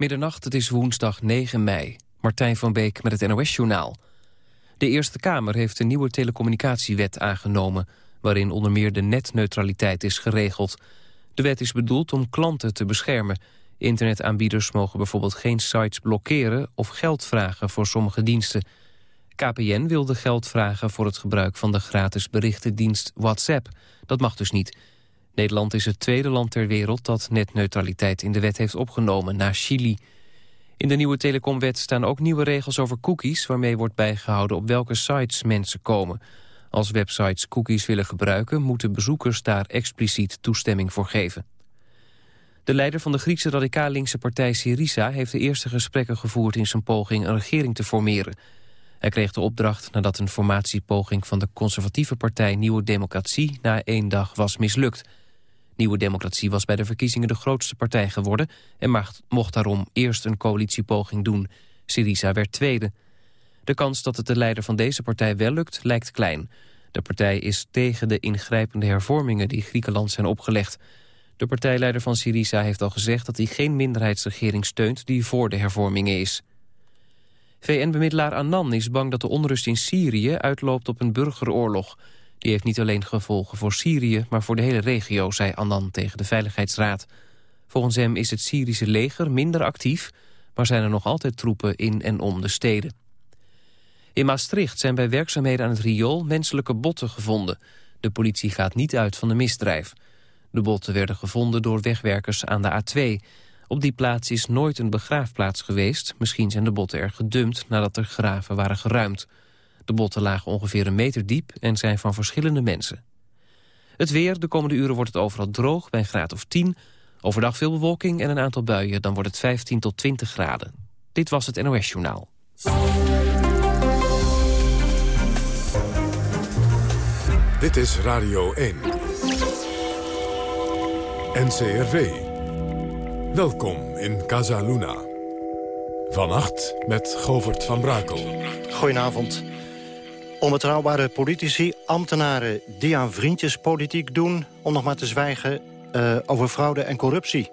Middernacht, het is woensdag 9 mei. Martijn van Beek met het NOS-journaal. De Eerste Kamer heeft een nieuwe telecommunicatiewet aangenomen... waarin onder meer de netneutraliteit is geregeld. De wet is bedoeld om klanten te beschermen. Internetaanbieders mogen bijvoorbeeld geen sites blokkeren... of geld vragen voor sommige diensten. KPN wilde geld vragen voor het gebruik van de gratis berichtendienst WhatsApp. Dat mag dus niet... Nederland is het tweede land ter wereld dat netneutraliteit in de wet heeft opgenomen, na Chili. In de nieuwe telecomwet staan ook nieuwe regels over cookies... waarmee wordt bijgehouden op welke sites mensen komen. Als websites cookies willen gebruiken... moeten bezoekers daar expliciet toestemming voor geven. De leider van de Griekse radicaal-linkse partij Syriza... heeft de eerste gesprekken gevoerd in zijn poging een regering te formeren. Hij kreeg de opdracht nadat een formatiepoging van de conservatieve partij Nieuwe Democratie... na één dag was mislukt... Nieuwe Democratie was bij de verkiezingen de grootste partij geworden... en mocht daarom eerst een coalitiepoging doen. Syriza werd tweede. De kans dat het de leider van deze partij wel lukt, lijkt klein. De partij is tegen de ingrijpende hervormingen die Griekenland zijn opgelegd. De partijleider van Syriza heeft al gezegd dat hij geen minderheidsregering steunt... die voor de hervormingen is. VN-bemiddelaar Annan is bang dat de onrust in Syrië uitloopt op een burgeroorlog... Die heeft niet alleen gevolgen voor Syrië, maar voor de hele regio, zei Annan tegen de Veiligheidsraad. Volgens hem is het Syrische leger minder actief, maar zijn er nog altijd troepen in en om de steden. In Maastricht zijn bij werkzaamheden aan het riool menselijke botten gevonden. De politie gaat niet uit van de misdrijf. De botten werden gevonden door wegwerkers aan de A2. Op die plaats is nooit een begraafplaats geweest. Misschien zijn de botten er gedumpt nadat er graven waren geruimd. De botten lagen ongeveer een meter diep en zijn van verschillende mensen. Het weer, de komende uren wordt het overal droog bij een graad of 10. Overdag veel bewolking en een aantal buien, dan wordt het 15 tot 20 graden. Dit was het NOS Journaal. Dit is Radio 1. NCRV. Welkom in Casa Luna. Vannacht met Govert van Brakel. Goedenavond. Onbetrouwbare politici, ambtenaren die aan vriendjespolitiek doen... om nog maar te zwijgen uh, over fraude en corruptie.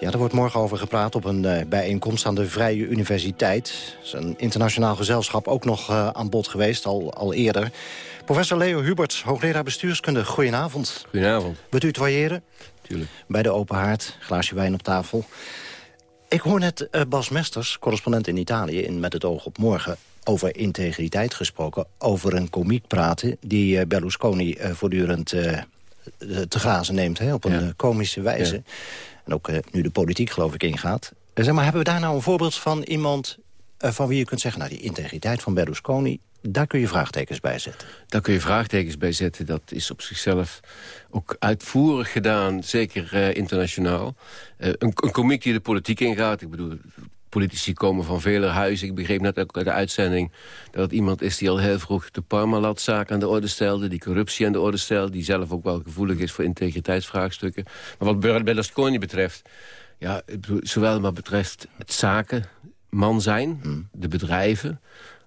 Ja, er wordt morgen over gepraat op een uh, bijeenkomst aan de Vrije Universiteit. Dat is een internationaal gezelschap ook nog uh, aan bod geweest, al, al eerder. Professor Leo Huberts, hoogleraar bestuurskunde, goedenavond. Goedenavond. Wilt u tutoyeren? Tuurlijk. Bij de open haard, glaasje wijn op tafel. Ik hoor net Bas Mesters, correspondent in Italië... in Met het oog op morgen over integriteit gesproken, over een komiek praten... die uh, Berlusconi uh, voortdurend uh, te grazen neemt, hè, op een komische wijze. En ook nu de politiek, geloof ik, ingaat. zeg maar, hebben we daar nou een voorbeeld van iemand van wie je kunt zeggen... nou, die integriteit van Berlusconi, daar kun je vraagtekens bij zetten. Daar kun je vraagtekens bij zetten. Dat is op zichzelf ook uitvoerig gedaan, zeker internationaal. een, een komiek die de politiek ingaat, ik bedoel politici komen van vele huizen. Ik begreep net ook uit de uitzending dat het iemand is die al heel vroeg de Parmalat-zaak aan de orde stelde. Die corruptie aan de orde stelde. Die zelf ook wel gevoelig is voor integriteitsvraagstukken. Maar wat Berlusconi betreft, ja, zowel wat betreft het zaken, man zijn, hmm. de bedrijven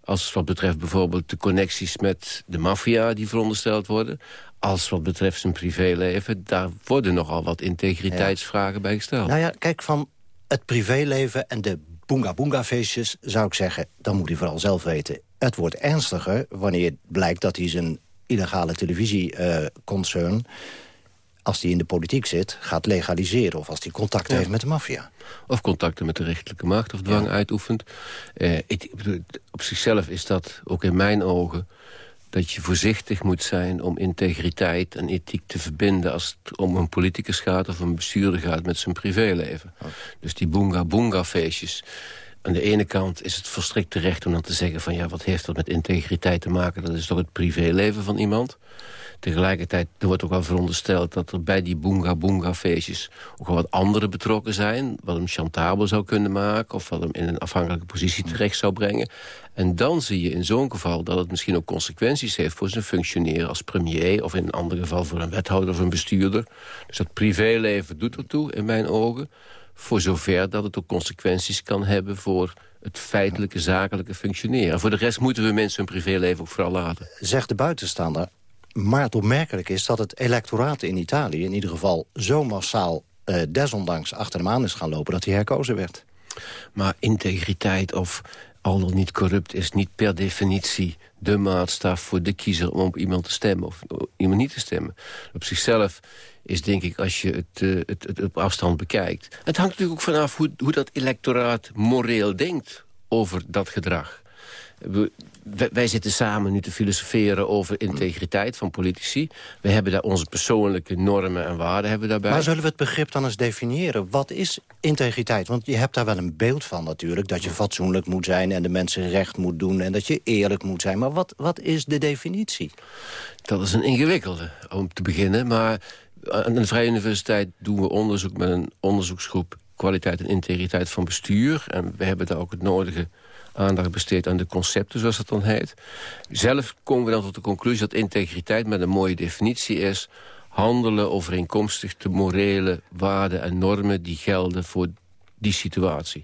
als wat betreft bijvoorbeeld de connecties met de maffia die verondersteld worden... als wat betreft zijn privéleven, daar worden nogal wat integriteitsvragen bij gesteld. Nou ja, kijk, van het privéleven en de boonga boonga feestjes, zou ik zeggen, dan moet hij vooral zelf weten. Het wordt ernstiger wanneer blijkt dat hij zijn illegale televisieconcern... als hij in de politiek zit, gaat legaliseren. Of als hij contact heeft met de maffia. Of contacten met de rechterlijke macht of dwang uitoefent. Uh, ik, op zichzelf is dat, ook in mijn ogen dat je voorzichtig moet zijn om integriteit en ethiek te verbinden... als het om een politicus gaat of een bestuurder gaat met zijn privéleven. Oh. Dus die boonga-boonga-feestjes. Aan de ene kant is het volstrekt terecht om dan te zeggen... van ja, wat heeft dat met integriteit te maken? Dat is toch het privéleven van iemand? Tegelijkertijd er wordt ook wel verondersteld dat er bij die boonga-boonga-feestjes... ook wel wat anderen betrokken zijn. Wat hem chantabel zou kunnen maken... of wat hem in een afhankelijke positie terecht zou brengen. En dan zie je in zo'n geval dat het misschien ook consequenties heeft... voor zijn functioneren als premier... of in een ander geval voor een wethouder of een bestuurder. Dus dat privéleven doet ertoe, in mijn ogen... voor zover dat het ook consequenties kan hebben... voor het feitelijke, zakelijke functioneren. Voor de rest moeten we mensen hun privéleven ook vooral laten. Zegt de buitenstaander, maar het opmerkelijk is dat het electoraat in Italië... in ieder geval zo massaal uh, desondanks achter hem aan is gaan lopen... dat hij herkozen werd. Maar integriteit of al dan niet corrupt is niet per definitie de maatstaf voor de kiezer om op iemand te stemmen of iemand niet te stemmen. Op zichzelf is denk ik, als je het, uh, het, het, op afstand bekijkt... Het hangt natuurlijk ook vanaf hoe, hoe dat electoraat moreel denkt over dat gedrag. Wij zitten samen nu te filosoferen over integriteit van politici. We hebben daar onze persoonlijke normen en waarden hebben daarbij. Maar zullen we het begrip dan eens definiëren? Wat is integriteit? Want je hebt daar wel een beeld van natuurlijk. Dat je fatsoenlijk moet zijn en de mensen recht moet doen... en dat je eerlijk moet zijn. Maar wat, wat is de definitie? Dat is een ingewikkelde, om te beginnen. Maar aan de Vrije Universiteit doen we onderzoek met een onderzoeksgroep... kwaliteit en integriteit van bestuur. En we hebben daar ook het nodige aandacht besteed aan de concepten, zoals dat dan heet. Zelf komen we dan tot de conclusie dat integriteit met een mooie definitie is... handelen overeenkomstig de morele waarden en normen die gelden voor die situatie.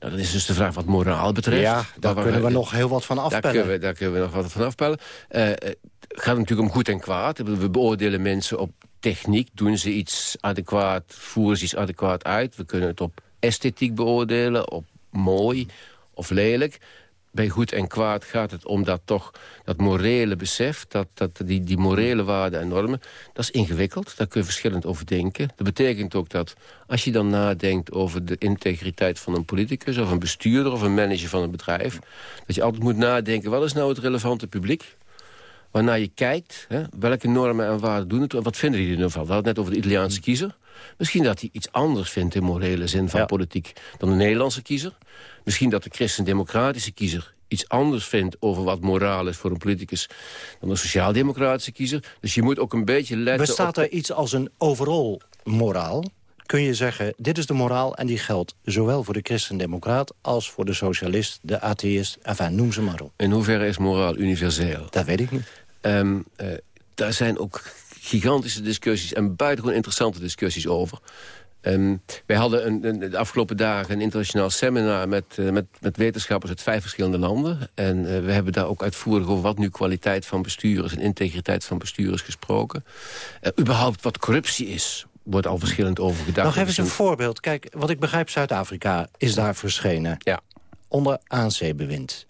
Nou, dat is dus de vraag wat moraal betreft. Ja, daar, kunnen we, nog heel wat van afpellen. Daar kunnen we, daar kunnen we nog wat van afpellen. Uh, het gaat natuurlijk om goed en kwaad. We beoordelen mensen op techniek. Doen ze iets adequaat, voeren ze iets adequaat uit. We kunnen het op esthetiek beoordelen, op mooi of lelijk. Bij goed en kwaad gaat het om dat toch, dat morele besef... Dat, dat, die, die morele waarden en normen, dat is ingewikkeld. Daar kun je verschillend over denken. Dat betekent ook dat als je dan nadenkt over de integriteit van een politicus... of een bestuurder of een manager van een bedrijf... dat je altijd moet nadenken, wat is nou het relevante publiek? waarnaar je kijkt, hè, welke normen en waarden doen het... wat vinden die ervan? We hadden het net over de Italiaanse kiezer. Misschien dat hij iets anders vindt in morele zin van politiek... dan de Nederlandse kiezer. Misschien dat de christendemocratische kiezer iets anders vindt over wat moraal is voor een politicus... dan de sociaaldemocratische kiezer. Dus je moet ook een beetje letten Bestaat er iets als een overal moraal? Kun je zeggen, dit is de moraal en die geldt zowel voor de christendemocraat... als voor de socialist, de atheïst, enfin, noem ze maar op. In hoeverre is moraal universeel? Dat weet ik niet. Um, uh, daar zijn ook gigantische discussies en buitengewoon interessante discussies over. Um, wij hadden een, een, de afgelopen dagen een internationaal seminar... Met, uh, met, met wetenschappers uit vijf verschillende landen. En uh, we hebben daar ook uitvoerig over wat nu kwaliteit van bestuur is... en integriteit van bestuur is gesproken. Uh, überhaupt wat corruptie is, wordt al verschillend over gedacht. Nog even een voorbeeld. Kijk, wat ik begrijp, Zuid-Afrika is daar verschenen. Ja. Onder ANC-bewind.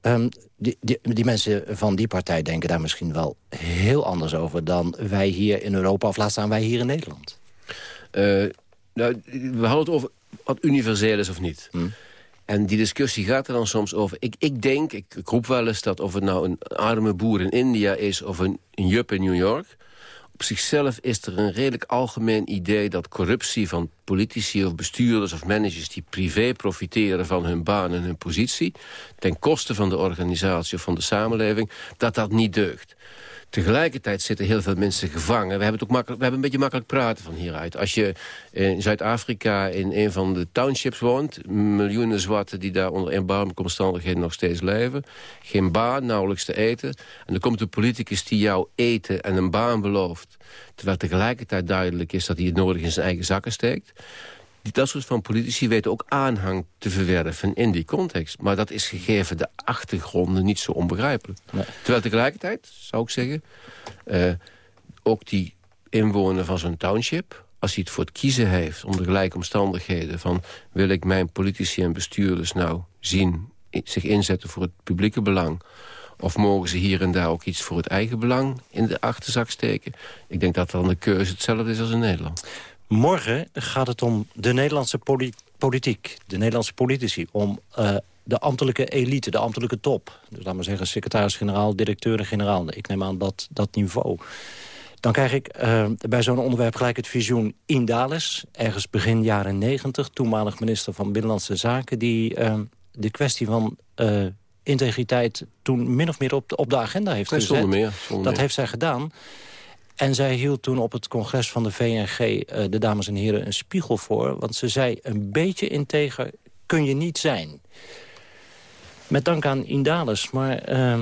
Um, die, die, die, mensen van die partij denken daar misschien wel heel anders over... dan wij hier in Europa, of laat staan wij hier in Nederland. Uh, nou, we hadden het over wat universeel is of niet. Hm. En die discussie gaat er dan soms over. Ik, ik denk, ik, ik roep wel eens dat of het nou een arme boer in India is... of een, een jup in New York op zichzelf is er een redelijk algemeen idee... dat corruptie van politici of bestuurders of managers... die privé profiteren van hun baan en hun positie... ten koste van de organisatie of van de samenleving... dat dat niet deugt. Tegelijkertijd zitten heel veel mensen gevangen. We hebben, het ook makkelijk, we hebben een beetje makkelijk praten van hieruit. Als je in Zuid-Afrika in een van de townships woont... miljoenen zwarten die daar onder erbarmelijke omstandigheden nog steeds leven... geen baan, nauwelijks te eten... en dan komt een politicus die jou eten en een baan belooft... terwijl tegelijkertijd duidelijk is dat hij het nodig in zijn eigen zakken steekt dat soort van politici weten ook aanhang te verwerven in die context. Maar dat is gegeven de achtergronden niet zo onbegrijpelijk. Terwijl tegelijkertijd, zou ik zeggen... Uh, ook die inwoner van zo'n township... als hij het voor het kiezen heeft onder gelijke omstandigheden... van wil ik mijn politici en bestuurders nou zien... zich inzetten voor het publieke belang... Of mogen ze hier en daar ook iets voor het eigen belang in de achterzak steken? Ik denk dat dan de keuze hetzelfde is als in Nederland. Morgen gaat het om de Nederlandse politiek, de Nederlandse politici... om uh, de ambtelijke elite, de ambtelijke top. Dus laten we zeggen secretaris-generaal, directeur-generaal. Ik neem aan dat, dat niveau. Dan krijg ik uh, bij zo'n onderwerp gelijk het visioen Indales. Ergens begin jaren negentig, toenmalig minister van Binnenlandse Zaken... die uh, de kwestie van integriteit toen min of meer op de, op de agenda heeft gezet. Zonder meer. Zonder dat heeft zij gedaan. En zij hield toen op het congres van de VNG eh, de dames en heren een spiegel voor. Want ze zei, een beetje integer kun je niet zijn. Met dank aan Indales. Maar uh,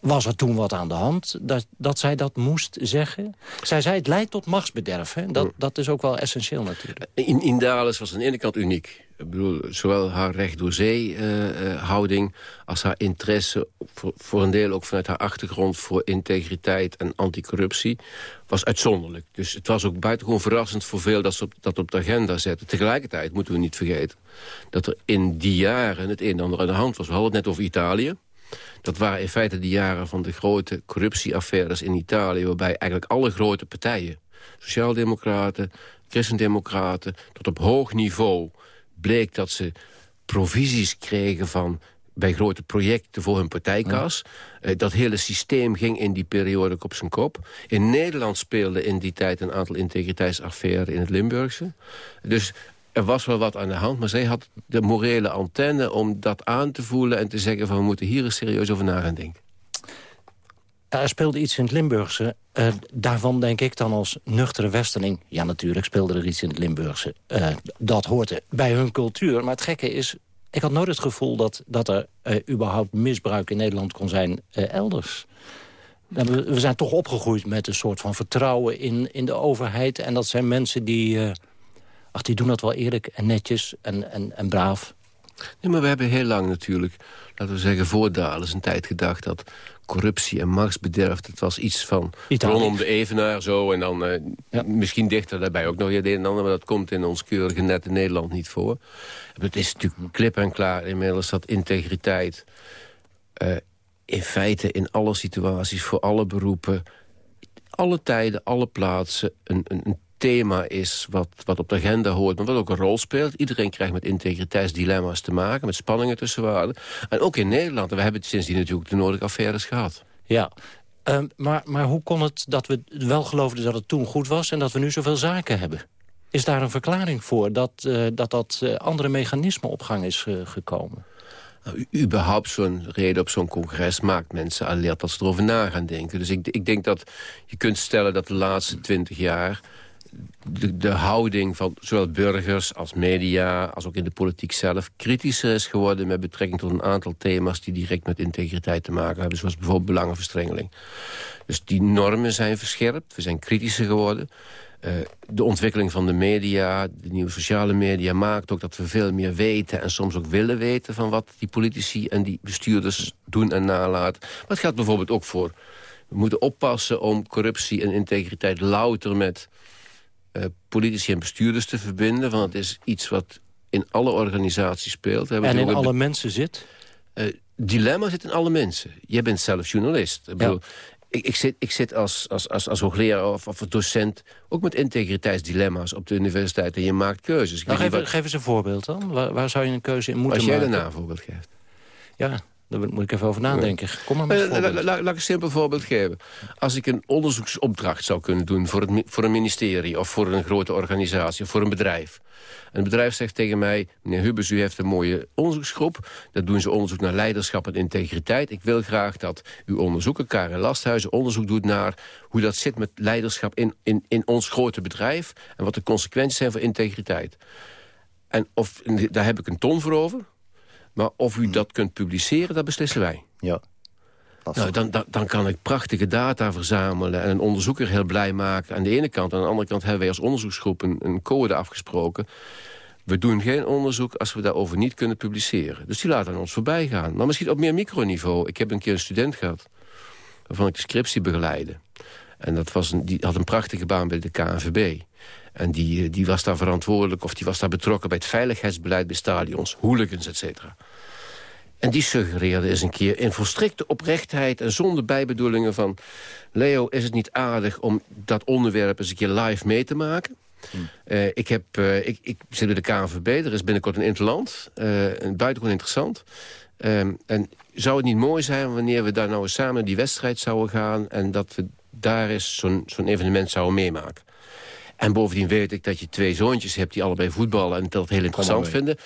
was er toen wat aan de hand dat, dat zij dat moest zeggen? Zij zei het leidt tot machtsbederf. Hè? Dat, dat is ook wel essentieel natuurlijk. In, in Dales was aan de ene kant uniek. Ik bedoel, zowel haar recht door zee uh, houding als haar interesse... Voor, voor, een deel ook vanuit haar achtergrond voor integriteit en anticorruptie... was uitzonderlijk. Dus het was ook buitengewoon verrassend voor veel dat ze op, dat op de agenda zetten. Tegelijkertijd moeten we niet vergeten dat er in die jaren het een en ander aan de hand was. We hadden het net over Italië. Dat waren in feite de jaren van de grote corruptieaffaires in Italië... waarbij eigenlijk alle grote partijen, sociaaldemocraten, christendemocraten... tot op hoog niveau bleek dat ze provisies kregen van bij grote projecten voor hun partijkas. Eh, dat hele systeem ging in die periode op zijn kop. In Nederland speelde in die tijd een aantal integriteitsaffaires in het Limburgse. Dus er was wel wat aan de hand, maar zij had de morele antenne... om dat aan te voelen en te zeggen van... we moeten hier eens serieus over na gaan denken. Er speelde iets in het Limburgse. Uh, daarvan denk ik dan als nuchtere westerling... ja, natuurlijk speelde er iets in het Limburgse. Uh, dat hoort bij hun cultuur. Maar het gekke is, ik had nooit het gevoel... dat, dat er uh, überhaupt misbruik in Nederland kon zijn elders. We, we, zijn toch opgegroeid met een soort van vertrouwen in, in de overheid. En dat zijn mensen die ach, die doen dat wel eerlijk en netjes en, en, en braaf. Nee, maar we hebben heel lang natuurlijk, laten we zeggen, voor Dales een tijd gedacht dat corruptie en machtsbederf, dat was iets van Italië. rondom de Evenaar zo. En dan uh, misschien dichter daarbij ook nog het een en ander, maar dat komt in ons keurige net in Nederland niet voor. Het is natuurlijk klip en klaar inmiddels dat integriteit uh, in feite in alle situaties, voor alle beroepen, alle tijden, alle plaatsen een, een, een thema is wat, wat op de agenda hoort... maar wat ook een rol speelt. Iedereen krijgt met integriteitsdilemma's te maken... met spanningen tussen waarden. En ook in Nederland. En we hebben sindsdien natuurlijk de nodige affaires gehad. Ja, uh, maar, maar hoe kon het dat we wel geloofden dat het toen goed was... en dat we nu zoveel zaken hebben? Is daar een verklaring voor dat uh, dat, dat uh, andere mechanisme op gang is uh, gekomen? Nou, überhaupt zo'n reden op zo'n congres maakt mensen alert als ze erover na gaan denken. Dus ik, ik denk dat je kunt stellen dat de laatste twintig jaar de, houding van zowel burgers als media... als ook in de politiek zelf kritischer is geworden... met betrekking tot een aantal thema's die direct met integriteit te maken hebben. Zoals bijvoorbeeld belangenverstrengeling. Dus die normen zijn verscherpt, we zijn kritischer geworden... Uh, de ontwikkeling van de media, de nieuwe sociale media... maakt ook dat we veel meer weten en soms ook willen weten... van wat die politici en die bestuurders doen en nalaten. Maar het gaat bijvoorbeeld ook voor... we moeten oppassen om corruptie en integriteit louter met uh, politici en bestuurders te verbinden. Want het is iets wat in alle organisaties speelt. En in alle mensen zit? Uh, dilemma zit in alle mensen. Jij bent zelf journalist. Ik, bedoel, ik, ik, zit, ik zit als, als, als, als hoogleraar of, of docent ook met integriteitsdilemma's op de universiteit. En je maakt keuzes. Nou, geef, wat... geef, eens een voorbeeld dan. Waar, waar, zou je een keuze in moeten maken? Als jij daarna een voorbeeld geeft. Ja, daar moet ik even over nadenken. Kom maar met uh, Laat ik een simpel voorbeeld geven. Als ik een onderzoeksopdracht zou kunnen doen voor, het, voor een ministerie... of voor een grote organisatie of voor een bedrijf... een bedrijf zegt tegen mij... meneer Hubers, u heeft een mooie onderzoeksgroep. Dat doen ze onderzoek naar leiderschap en integriteit. Ik wil graag dat uw onderzoeker, Karen Lasthuizen... onderzoek doet naar hoe dat zit met leiderschap in, in, in ons grote bedrijf... en wat de consequenties zijn voor integriteit. En of, daar heb ik een ton voor over... Maar of u dat kunt publiceren, dat beslissen wij. Ja. Nou, dan, dan, dan, kan ik prachtige data verzamelen en een onderzoeker heel blij maken aan de ene kant. Aan de andere kant hebben wij als onderzoeksgroep een, een code afgesproken. We doen geen onderzoek als we daarover niet kunnen publiceren. Dus die laten aan ons voorbij gaan. Maar misschien op meer microniveau. Ik heb een keer een student gehad waarvan ik de scriptie begeleide. En dat was een, die had een prachtige baan bij de KNVB. En die, eh, die was daar verantwoordelijk of die was daar betrokken bij het veiligheidsbeleid bij stadions, hooligans, et cetera. En die suggereerde eens een keer in volstrekte oprechtheid... en zonder bijbedoelingen van... Leo, is het niet aardig om dat onderwerp eens een keer live mee te maken? Hmm. Uh, ik, heb, uh, ik, ik zit bij de KNVB, er is binnenkort een interland. Uh, buitengewoon interessant. Ehm, en zou het niet mooi zijn wanneer we daar nou eens samen die wedstrijd zouden gaan... en dat we daar eens zo'n zo'n evenement zouden meemaken? En bovendien weet ik dat je twee zoontjes hebt die allebei voetballen... en dat heel interessant vinden.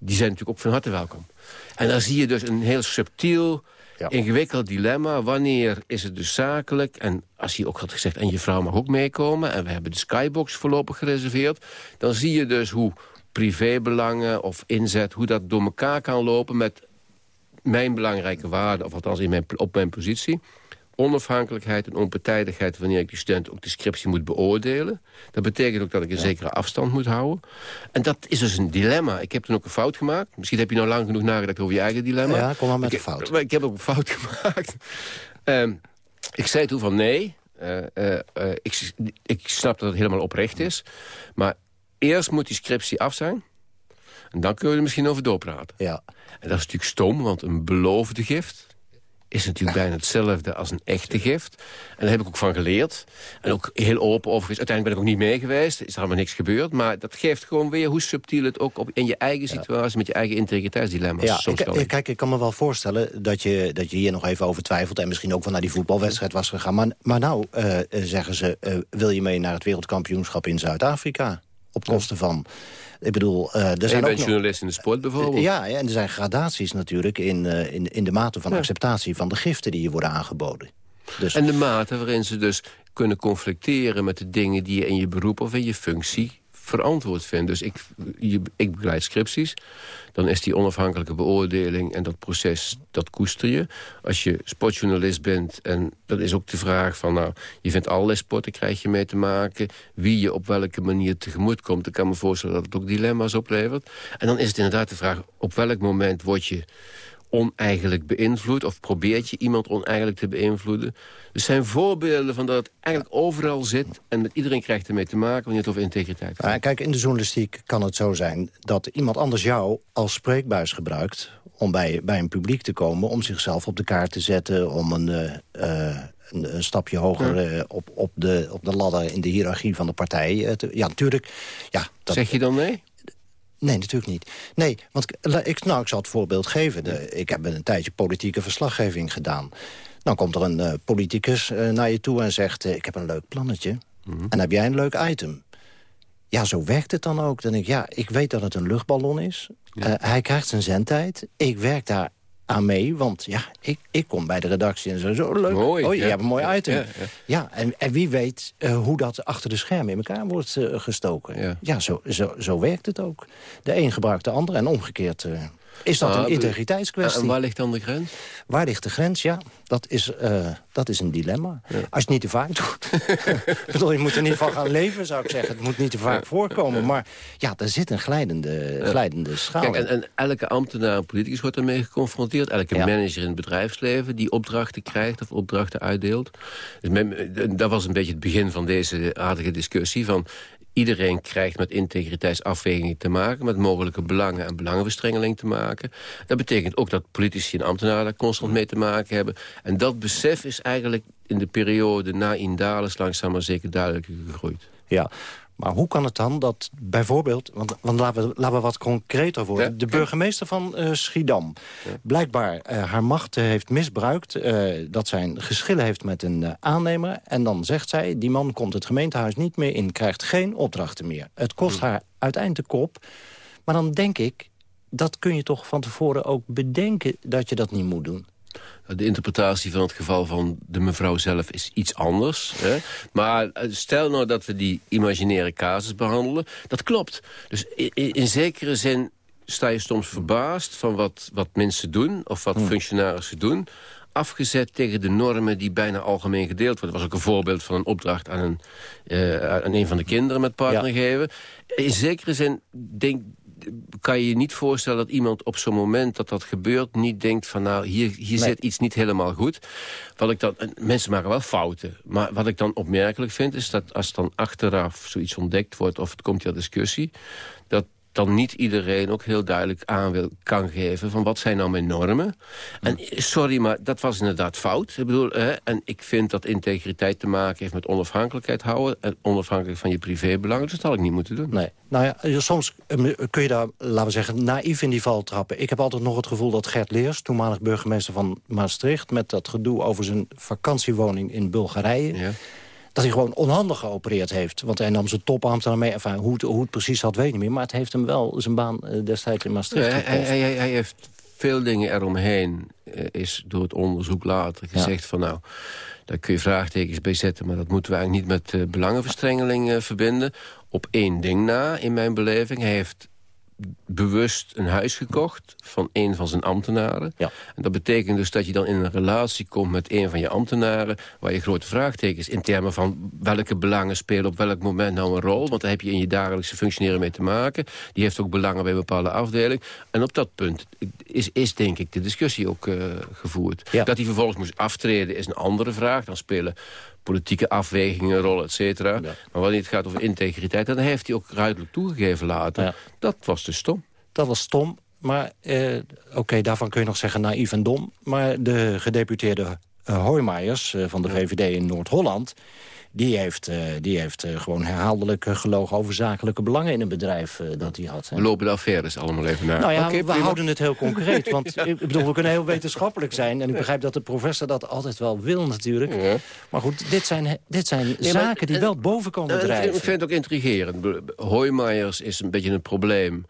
Die zijn natuurlijk ook van harte welkom. En dan zie je dus een heel subtiel, ingewikkeld dilemma. Wanneer is het dus zakelijk? En als je ook had gezegd, en je vrouw mag ook meekomen... en we hebben de skybox voorlopig gereserveerd... dan zie je dus hoe privébelangen of inzet... hoe dat door elkaar kan lopen met mijn belangrijke waarde, of althans in mijn, op mijn positie onafhankelijkheid en onpartijdigheid... wanneer ik die student ook de scriptie moet beoordelen. Dat betekent ook dat ik een zekere afstand moet houden. En dat is dus een dilemma. Ik heb toen ook een fout gemaakt. Misschien heb je nou lang genoeg nagedacht over je eigen dilemma. Ja, kom maar met ik, een fout. Maar ik heb ook een fout gemaakt. Um, ik zei toen van nee. Uh, uh, uh, ik, ik snap dat het helemaal oprecht is. Maar eerst moet die scriptie af zijn. En dan kunnen we er misschien over doorpraten. Ja. En dat is natuurlijk stom, want een beloofde gift is natuurlijk bijna hetzelfde als een echte gift. En daar heb ik ook van geleerd. En ook heel open overigens. Uiteindelijk ben ik ook niet mee geweest. Er is allemaal niks gebeurd. Maar dat geeft gewoon weer hoe subtiel het ook op, in je eigen situatie... met je eigen integriteitsdilemma's ja, soms ik, Kijk, ik kan me wel voorstellen dat je, dat je hier nog even over twijfelt... en misschien ook wel naar die voetbalwedstrijd was gegaan. Maar, maar nou uh, zeggen ze, uh, wil je mee naar het wereldkampioenschap in Zuid-Afrika? Op kosten van... Ik bedoel, uh, er zijn ook journalist in de sport bijvoorbeeld. Ja, en er zijn gradaties natuurlijk in, uh, in, in de mate van acceptatie van de giften die je worden aangeboden. Dus... En de mate waarin ze dus kunnen conflicteren met de dingen die je in je beroep of in je functie verantwoord vind. Dus ik, je, ik begeleid scripties. Dan is die onafhankelijke beoordeling en dat proces, dat koester je. Als je sportjournalist bent, en dat is ook de vraag van... nou, je vindt allerlei sporten, krijg je mee te maken. Wie je op welke manier tegemoet komt. Ik kan me voorstellen dat het ook dilemma's oplevert. En dan is het inderdaad de vraag, op welk moment word je oneigenlijk beïnvloed... of probeert je iemand oneigenlijk te beïnvloeden. Er zijn voorbeelden van dat het eigenlijk overal zit... en met iedereen krijgt ermee te maken wanneer het over integriteit gaat. kijk, in de journalistiek kan het zo zijn... dat iemand anders jou als spreekbuis gebruikt... om bij, bij een publiek te komen, om zichzelf op de kaart te zetten... om een, uh, een, een, stapje hoger uh, op, op, de, op de ladder in de hiërarchie van de partij. te, ja, natuurlijk. Ja, dat, zeg je dan nee? Nee, natuurlijk niet. Nee, want ik, nou, ik zal het voorbeeld geven. De, ik heb een tijdje politieke verslaggeving gedaan. Dan komt er een uh, politicus uh, naar je toe en zegt... Uh, ik heb een leuk plannetje. Mm -hmm. En heb jij een leuk item? Ja, zo werkt het dan ook. Dan denk ik, ja, ik weet dat het een luchtballon is. Ja. hij krijgt zijn zendtijd. Ik werk daar aan mee. Want ja, ik, ik kom bij de redactie en zo, zo leuk. Mooi, oh, je hebt een mooi item. Ja, ja. en, en wie weet uh, hoe dat achter de schermen in elkaar wordt uh, gestoken. Ja, zo, zo, zo werkt het ook. De een gebruikt de ander en omgekeerd... Uh, is dat een integriteitskwestie. En waar ligt dan de grens? Waar ligt de grens, ja. Dat is, uh, dat is een dilemma. Ja. Als je het niet te vaak doet. je moet er niet van gaan leven, zou ik zeggen. Het moet niet te vaak voorkomen. Maar ja, er zit een glijdende, glijdende schaal. Kijk, en, en, elke ambtenaar en politicus wordt ermee geconfronteerd. Elke manager in het bedrijfsleven die opdrachten krijgt of opdrachten uitdeelt. Dus men, dat was een beetje het begin van deze aardige discussie. Van Iedereen krijgt met integriteitsafwegingen te maken... met mogelijke belangen en belangenverstrengeling te maken. Dat betekent ook dat politici en ambtenaren daar constant mee te maken hebben. En dat besef is eigenlijk in de periode na Indales langzaam maar zeker duidelijk gegroeid. Ja, maar hoe kan het dan dat bijvoorbeeld... want, want laten, we, laten we wat concreter worden. Ja, de burgemeester van uh, Schiedam. Ja. Blijkbaar uh, haar macht heeft misbruikt. Uh, dat zijn geschillen heeft met een aannemer. En dan zegt zij, die man komt het gemeentehuis niet meer in... krijgt geen opdrachten meer. Het kost haar uiteindelijk de kop. Maar dan denk ik, dat kun je toch van tevoren ook bedenken... dat je dat niet moet doen. De interpretatie van het geval van de mevrouw zelf is iets anders. Hè? Maar eh, stel nou dat we die imaginaire casus behandelen. Dat klopt. Dus in, in zekere zin sta je soms verbaasd van wat, wat mensen doen... of wat hmm. functionarissen doen afgezet tegen de normen die bijna algemeen gedeeld worden. Dat was ook een voorbeeld van een opdracht aan een, uh, aan een van de kinderen met partner ja. geven. In zekere zin denk, kan je je niet voorstellen dat iemand op zo'n moment dat dat gebeurt... niet denkt van nou, hier, hier nee. zit iets niet helemaal goed. Wat ik dan, mensen maken wel fouten. Maar wat ik dan opmerkelijk vind is dat als dan achteraf zoiets ontdekt wordt... of het komt ter discussie, dan niet iedereen ook heel duidelijk aan wil, kan geven... van wat zijn nou mijn normen. En sorry, maar dat was inderdaad fout. Ik bedoel, hè, en ik vind dat integriteit te maken heeft met onafhankelijkheid houden... en onafhankelijk van je privébelangen. Dus dat had ik niet moeten doen. Nee. Nou ja, soms eh, kun je daar, laten we zeggen, naïef in die val trappen. Ik heb altijd nog het gevoel dat Gert Leers, toenmalig burgemeester van Maastricht... met dat gedoe over zijn vakantiewoning in Bulgarije... Ja dat hij gewoon onhandig geopereerd heeft. Want hij nam zijn topambtenaar mee. Enfin, hoe, het, hoe het precies had, weet ik niet meer. Maar het heeft hem wel zijn baan uh, destijds in Maastricht ja, hij, hij, hij, heeft veel dingen eromheen. Uh, is door het onderzoek later gezegd ja. van nou... Daar kun je vraagtekens bij zetten, maar dat moeten we eigenlijk niet met uh, belangenverstrengeling verbinden. Op één ding na, in mijn beleving. Hij heeft bewust een huis gekocht van een van zijn ambtenaren. Ja. En dat betekent dus dat je dan in een relatie komt met een van je ambtenaren... waar je grote vraagtekens in termen van welke belangen spelen op welk moment nou een rol. Want daar heb je in je dagelijkse functioneren mee te maken. Die heeft ook belangen bij een bepaalde afdeling. En op dat punt is, is denk ik de discussie ook uh, gevoerd. Ja. Dat hij vervolgens moest aftreden is een andere vraag. Dan spelen politieke afwegingen rol, et cetera. Ja. Maar wanneer het gaat over integriteit... dan heeft hij ook ruidelijk toegegeven later. Ja. Dat was dus stom. Dat was stom, maar eh, oké, daarvan kun je nog zeggen naïef en dom. Maar de gedeputeerde uh, Hoijmaiers uh, van de VVD in Noord-Holland... die heeft, uh, die heeft gewoon herhaaldelijk gelogen over zakelijke belangen in een bedrijf dat hij had. Hè. We lopen de affaires allemaal even naar. Nou ja, okay, we prima. houden het heel concreet. Want ik bedoel, we kunnen heel wetenschappelijk zijn. En ik begrijp dat de professor dat altijd wel wil natuurlijk. Ja. Maar goed, dit zijn, dit zijn zaken die wel boven komen ik vind- drijven. Ik vind het ook intrigerend. Hoijmaiers is een beetje een probleem.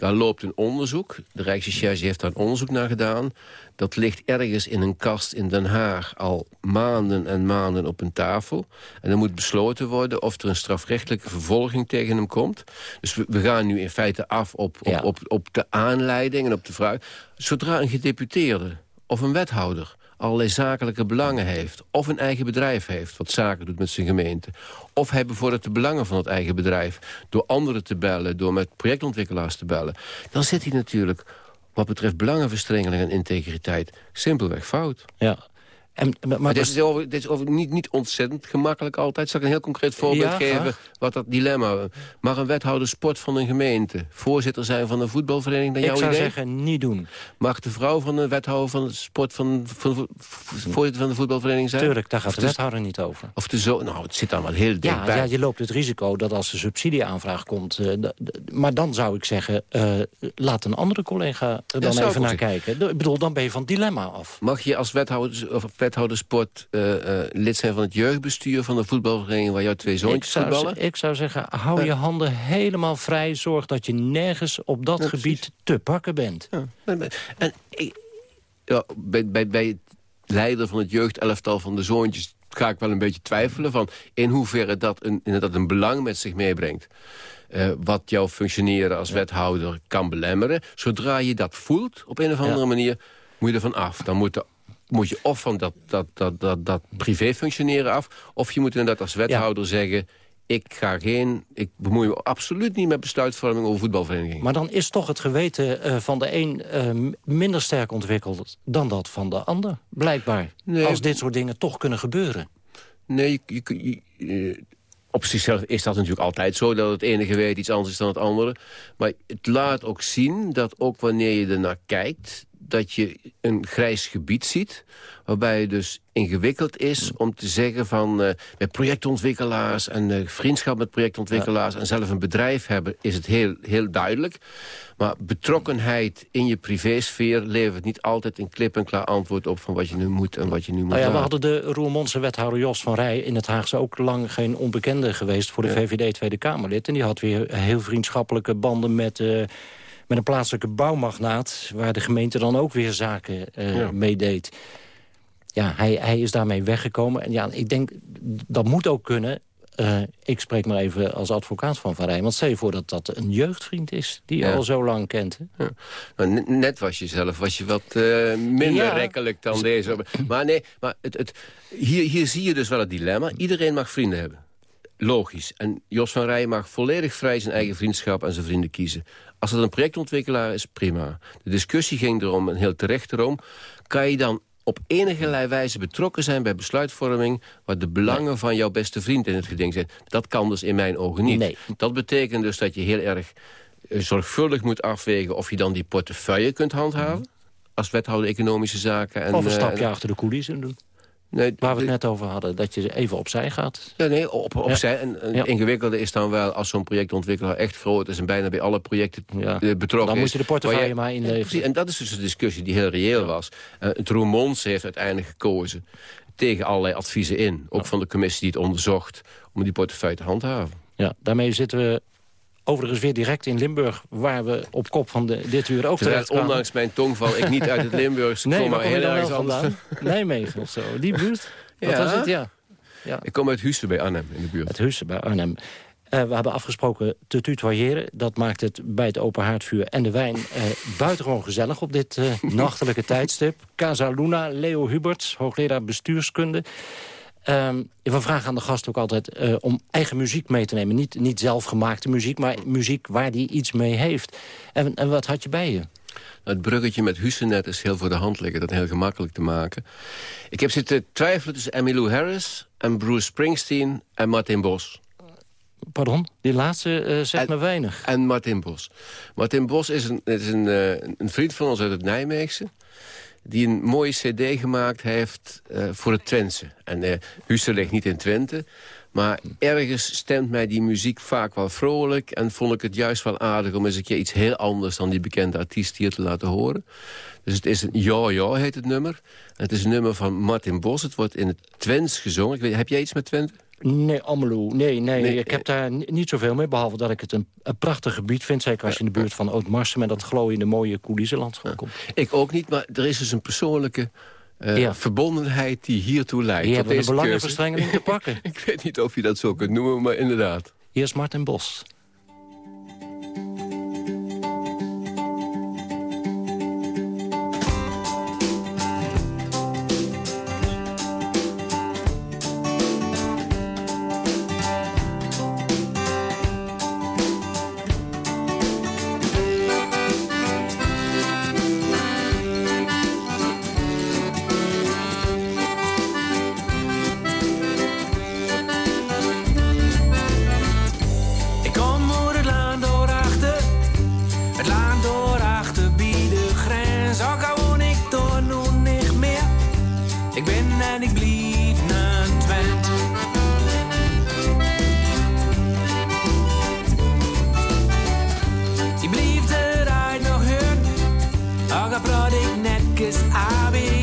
Daar loopt een onderzoek. De Rijksrecherche heeft daar een onderzoek naar gedaan. Dat ligt ergens in een kast in Den Haag al maanden en maanden op een tafel. En er moet besloten worden of er een strafrechtelijke vervolging tegen hem komt. Dus we, we gaan nu in feite af op, op, Ja. op, op de aanleiding en op de vraag. Zodra een gedeputeerde of een wethouder allerlei zakelijke belangen heeft... of een eigen bedrijf heeft, wat zaken doet met zijn gemeente... of hij bevordert de belangen van het eigen bedrijf... door anderen te bellen, door met projectontwikkelaars te bellen... dan zit hij natuurlijk, wat betreft belangenverstrengeling en integriteit... simpelweg fout. Ja. En, maar, Maar dit is, over, dit is over niet, niet ontzettend gemakkelijk altijd. Zal ik een heel concreet voorbeeld Ja, geven wat dat dilemma... Mag een wethouder sport van een gemeente voorzitter zijn van een voetbalvereniging... naar ik jouw zou idee? zeggen, niet doen. Mag de vrouw van een wethouder van sport van, van, voorzitter van de voetbalvereniging zijn? Tuurlijk, daar gaat de wethouder niet over. Of de zo, nou, het zit dan wel heel Ja, dichtbij. ja, je loopt het risico dat als de subsidieaanvraag komt... eh, maar dan zou ik zeggen, eh, laat een andere collega er dan even naar kijken. Ik bedoel, dan ben je van het dilemma af. Mag je als wethouder, of wethouder sport eh, eh, lid zijn van het jeugdbestuur van de voetbalvereniging waar jouw twee zoontjes voetballen? ik zou zeggen, hou je handen helemaal vrij. Zorg dat je nergens op dat Ja, gebied te pakken bent. Ja. En ik, ja, bij, bij, bij het leider van het jeugdelftal van de zoontjes ga ik wel een beetje twijfelen van in hoeverre dat een, inderdaad een belang met zich meebrengt. eh, wat jouw functioneren als wethouder kan belemmeren. Zodra je dat voelt op een of andere Ja. manier, moet je ervan af. Dan moet, de, moet je of van dat, dat, dat, dat, dat privé functioneren af... of je moet inderdaad als wethouder zeggen... ik ga geen, ik bemoei me absoluut niet met besluitvorming over voetbalverenigingen. Maar dan is toch het geweten eh, van de een eh, minder sterk ontwikkeld... dan dat van de ander, blijkbaar. Nee. Als dit soort dingen toch kunnen gebeuren. Nee, je, je- je- eh, op zichzelf is dat natuurlijk altijd zo... dat het ene geweten iets anders is dan het andere. Maar het laat ook zien dat ook wanneer je ernaar kijkt... dat je een grijs gebied ziet... waarbij het dus ingewikkeld is om te zeggen van... eh met projectontwikkelaars en eh, vriendschap met projectontwikkelaars... en zelf een bedrijf hebben, is het heel, heel duidelijk. Maar betrokkenheid in je privésfeer... levert niet altijd een klip-en-klaar antwoord op... van wat je nu moet en wat je nu moet Nou ja, we hadden de Roermondse wethouder Jos van Rij in het Haagse ook lang geen onbekende geweest voor de VVD Tweede Kamerlid. En die had weer heel vriendschappelijke banden met, eh, met een plaatselijke bouwmagnaat, waar de gemeente dan ook weer zaken eh Ja. mee deed. Ja, hij, hij is daarmee weggekomen. En ja, ik denk, dat moet ook kunnen. Eh, ik spreek maar even als advocaat van Van Rij. Want stel je voor dat dat een jeugdvriend is die je Ja. al zo lang kent. hè? Nou, net- was je zelf was je wat eh, minder Ja. rekkelijk dan deze. Maar nee, maar het, het, hier, hier zie je dus wel het dilemma. Iedereen mag vrienden hebben. Logisch. En Jos van Rij mag volledig vrij zijn eigen vriendschap en zijn vrienden kiezen. Als dat een projectontwikkelaar is, prima. De discussie ging erom, en heel terecht erom... kan je dan op enige wijze betrokken zijn bij besluitvorming... waar de belangen van jouw beste vriend in het geding zijn. Dat kan dus in mijn ogen niet. Nee. Dat betekent dus dat je heel erg eh, zorgvuldig moet afwegen... of je dan die portefeuille kunt handhaven... als wethouder economische zaken. En, Of een eh, stapje achter de coulissen doen. Nee, Waar we het net over hadden, dat je even opzij gaat. ja, nee, op, opzij. En, en Ja. is dan wel als zo'n projectontwikkelaar echt groot is... en bijna bij alle projecten Ja. eh, betrokken Dan moet je de portefeuille maar Ja, inleveren. precies. En dat is dus een discussie die heel reëel was. Het Roermonds heeft uiteindelijk gekozen tegen allerlei adviezen in. Ook van de commissie die het onderzocht om die portefeuille te handhaven. Ja, daarmee zitten we overigens weer direct in Limburg... waar we op kop van de, dit uur ook terecht kwamen. ondanks mijn tongval ik niet uit het Limburgs Nee, kom, maar heel anders. vandaan? Nijmegen of zo, die buurt. Wat Ja. was het? Ja, Ik kom uit Husten bij Arnhem in de buurt. het Hussen bij Arnhem. Uh, we hebben afgesproken te tutoyeren. Dat maakt het bij het open haardvuur en de wijn uh, buitengewoon gezellig op dit uh, nachtelijke tijdstip. Casa Luna, Leo Huberts, hoogleraar bestuurskunde. Um, we vragen aan de gast ook altijd uh, om eigen muziek mee te nemen. Niet, niet zelfgemaakte muziek, maar muziek waar die iets mee heeft. En, en wat had je bij je? Het bruggetje met Hussenet is heel voor de hand liggen. Dat heel gemakkelijk te maken. Ik heb zitten twijfelen tussen Emmylou Harris en Bruce Springsteen en Martin Bos. Pardon? Die laatste uh, zegt me weinig. En Martin Bos. Martin Bos is een, is een, uh, een vriend van ons uit het Nijmeegse die een mooie cd gemaakt heeft uh, voor het Twentse. En uh, Husse ligt niet in Twente. Maar ergens stemt mij die muziek vaak wel vrolijk... en vond ik het juist wel aardig om eens een keer iets heel anders... dan die bekende artiest hier te laten horen. Dus het is een Ja Ja heet het nummer. Het is een nummer van Martin Bos. Het wordt in het Twents gezongen. Heb jij iets met Twente? Nee, Amelou. Nee, nee, ik heb daar niet zoveel mee. Behalve dat ik het een, een prachtig gebied vind. Zeker als je in de buurt van Oud-Marsum... en dat glooiende mooie coulissenlandschap komt. Ik ook niet, maar er is dus een persoonlijke... Uh, verbondenheid die hiertoe leidt. Je hebt een belangenverstrengeling te pakken. ik weet niet of je dat zo kunt noemen, maar inderdaad. Hier is Martin Bos. Of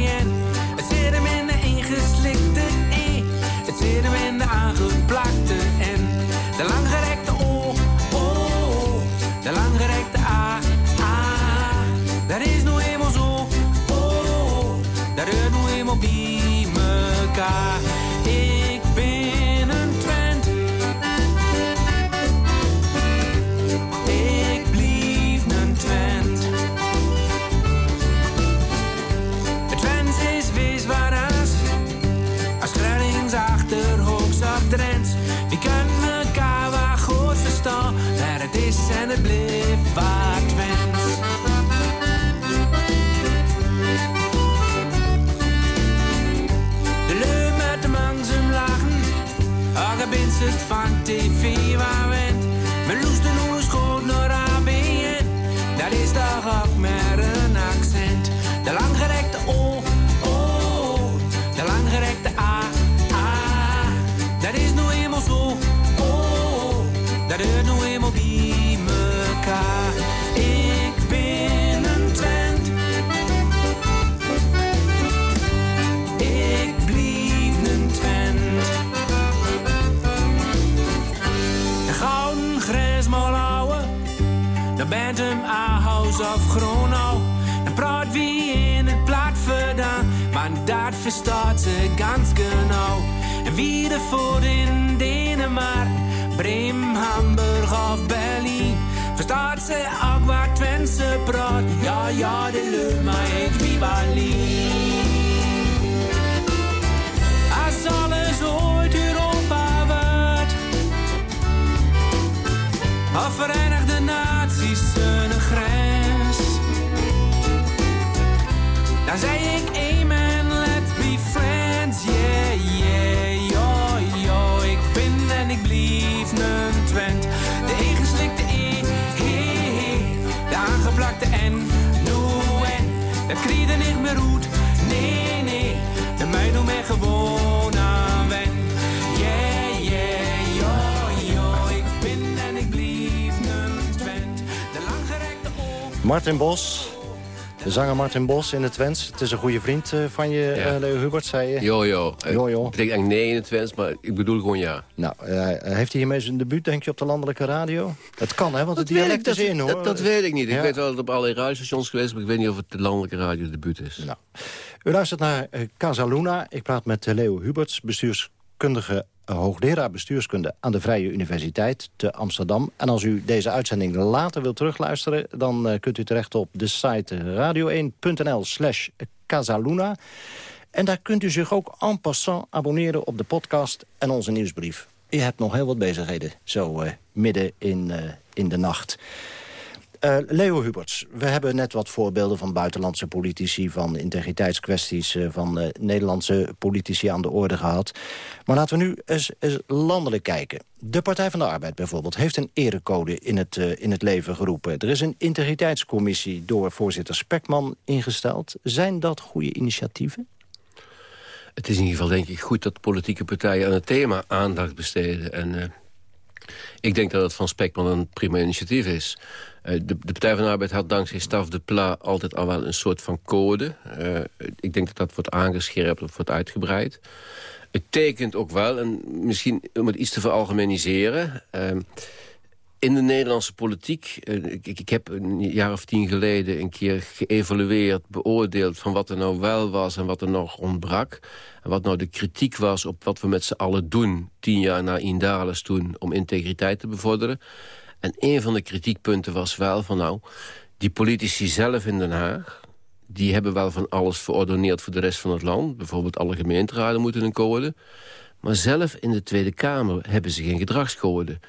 Wie voor in Denemarken, Bremen, Hamburg of Berlin. Verstaat ze ook praat, ja ja, de lukt mij ik wie Als alles ooit Europa wordt, of Verenigde Naties een grens. Dan zei ik amen, Martin Bos de zanger Martin Bos in het Twents. Het is een goede vriend uh, van je, ja. uh, Leo Hubert, zei je. Jo, jo. jo, jo. Ik denk eigenlijk nee in het Twents, maar ik bedoel gewoon ja. Nou, uh, heeft hij hiermee zijn debuut, denk je, op de landelijke radio? Het kan, hè, want het dialect dat, is in, hoor. Dat, dat weet ik niet. Ja. Ik weet wel dat het op allerlei radiostations geweest maar ik weet niet of het de landelijke radio debuut is. Nou. U luistert naar Casa Luna. Ik praat met Leo Huberts, bestuurskundige hoogleraar bestuurskunde aan de Vrije Universiteit te Amsterdam. En als u deze uitzending later wilt terugluisteren... dan eh, kunt u terecht op de site radio1.nl slash Casaluna. En daar kunt u zich ook en passant abonneren op de podcast en onze nieuwsbrief. Je hebt nog heel wat bezigheden, zo uh, midden in, uh, in de nacht. Uh, Leo Huberts, we hebben net wat voorbeelden van buitenlandse politici... van integriteitskwesties uh, van uh, Nederlandse politici aan de orde gehad. Maar laten we nu eens, eens, landelijk kijken. De Partij van de Arbeid bijvoorbeeld heeft een erecode in het, in het leven geroepen. Er is een integriteitscommissie door voorzitter Spekman ingesteld. Zijn dat goede initiatieven? Het is in ieder geval denk ik goed dat politieke partijen aan het thema aandacht besteden. En ik denk dat het van Spekman een prima initiatief is. Uh, de, de, Partij van de Arbeid had dankzij Staf de Pla altijd al wel een soort van code. Uh, ik denk dat dat wordt aangescherpt of wordt uitgebreid. Het tekent ook wel, en misschien om het iets te veralgemeniseren... Uh, in de Nederlandse politiek, ik, ik, heb een jaar of tien geleden een keer geëvalueerd, beoordeeld van wat er nou wel was en wat er nog ontbrak. En wat nou de kritiek was op wat we met z'n allen doen, tien jaar na Indales toen, om integriteit te bevorderen. En een van de kritiekpunten was wel van nou, die politici zelf in Den Haag, die hebben wel van alles verordoneerd voor de rest van het land. Bijvoorbeeld alle gemeenteraden moeten een code. Maar zelf in de Tweede Kamer hebben ze geen gedragscode.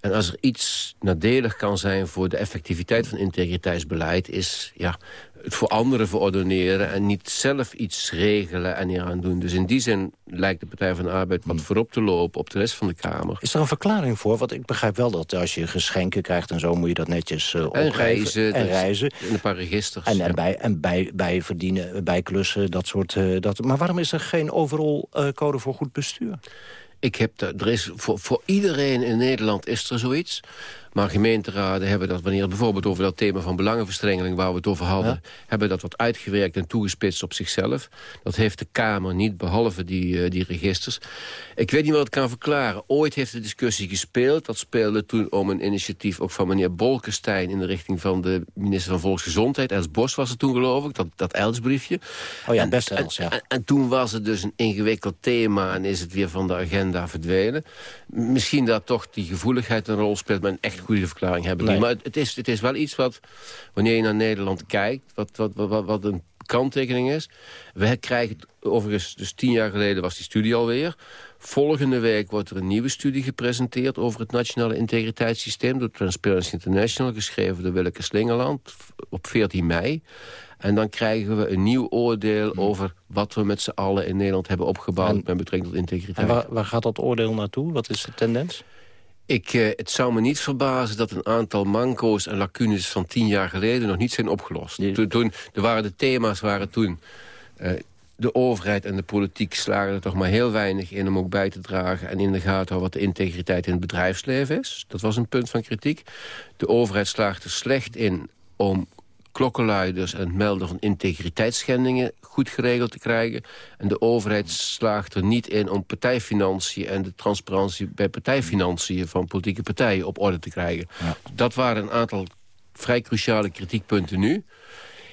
En als er iets nadelig kan zijn voor de effectiviteit van integriteitsbeleid... is ja, het voor anderen verordoneren en niet zelf iets regelen en hieraan doen. Dus in die zin lijkt de Partij van de Arbeid wat hmm. voorop te lopen op de rest van de Kamer. Is er een verklaring voor? Want ik begrijp wel dat als je geschenken krijgt en zo moet je dat netjes uh, en reizen. En dus reizen. In een paar registers. En, en, bij, en bij, bij verdienen, bij klussen, dat soort... Uh, dat, maar waarom is er geen overal uh, code voor goed bestuur? Ik heb er is voor, voor iedereen in Nederland is er zoiets. Maar gemeenteraden hebben dat, wanneer bijvoorbeeld over dat thema van belangenverstrengeling... waar we het over hadden, hebben dat wat uitgewerkt en toegespitst op zichzelf. Dat heeft de Kamer niet, behalve die, uh, die registers. Ik weet niet wat het kan verklaren. Ooit heeft de discussie gespeeld. Dat speelde toen om een initiatief ook van meneer Bolkestein... in de richting van de minister van Volksgezondheid. Els Bos was het toen, geloof ik, dat, dat Els-briefje. Oh ja, best Els, ja. En, en, toen was het dus een ingewikkeld thema... en is het weer van de agenda verdwenen. Misschien dat toch die gevoeligheid een rol speelt... maar echt goede verklaring hebben nee. Maar het is, het is wel iets wat, wanneer je naar Nederland kijkt... wat, wat, wat, wat een kanttekening is. We krijgen, overigens, dus tien jaar geleden was die studie alweer... Volgende week wordt er een nieuwe studie gepresenteerd... over het nationale integriteitssysteem door Transparency International... geschreven door Willeke Slingerland op 14 mei. En dan krijgen we een nieuw oordeel hmm. over wat we met z'n allen in Nederland hebben opgebouwd... met betrekking tot integriteit. En waar, waar, gaat dat oordeel naartoe? Wat is de tendens? Ik, eh, het zou me niet verbazen dat een aantal manco's en lacunes van tien jaar geleden nog niet zijn opgelost. Toen, toen, er waren de thema's waren toen... Uh, de overheid en de politiek slagen er toch maar heel weinig in... om ook bij te dragen en in de gaten houden wat de integriteit in het bedrijfsleven is. Dat was een punt van kritiek. De overheid slaagt er slecht in om klokkenluiders en het melden van integriteitsschendingen goed geregeld te krijgen. En de overheid slaagt er niet in om partijfinanciën en de transparantie bij partijfinanciën van politieke partijen op orde te krijgen. Dat waren een aantal vrij cruciale kritiekpunten nu.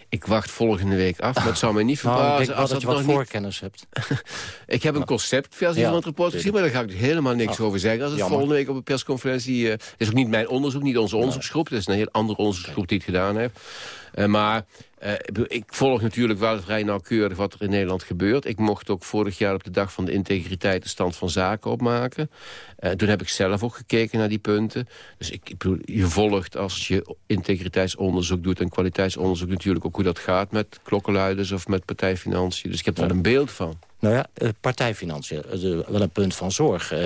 Ik wacht volgende week af, maar het zou mij niet nou, verbazen... als dat je wat voorkennis hebt. ik heb een conceptversie ja, van het rapport gezien... maar daar ga ik dus helemaal niks over zeggen. Als het volgende week op een persconferentie... Uh, is ook niet mijn onderzoek, niet onze onderzoeksgroep. Het is een heel andere onderzoeksgroep die het gedaan heeft. Uh, maar uh, ik volg natuurlijk wel vrij nauwkeurig wat er in Nederland gebeurt. Ik mocht ook vorig jaar op de dag van de integriteit de stand van zaken opmaken. Uh, toen heb ik zelf ook gekeken naar die punten. Dus ik, ik bedoel, je volgt als je integriteitsonderzoek doet en kwaliteitsonderzoek natuurlijk ook hoe dat gaat met klokkenluiders of met partijfinanciën. Dus ik heb wel een beeld van. Nou ja, eh, partijfinanciën, wel een punt van zorg. Uh,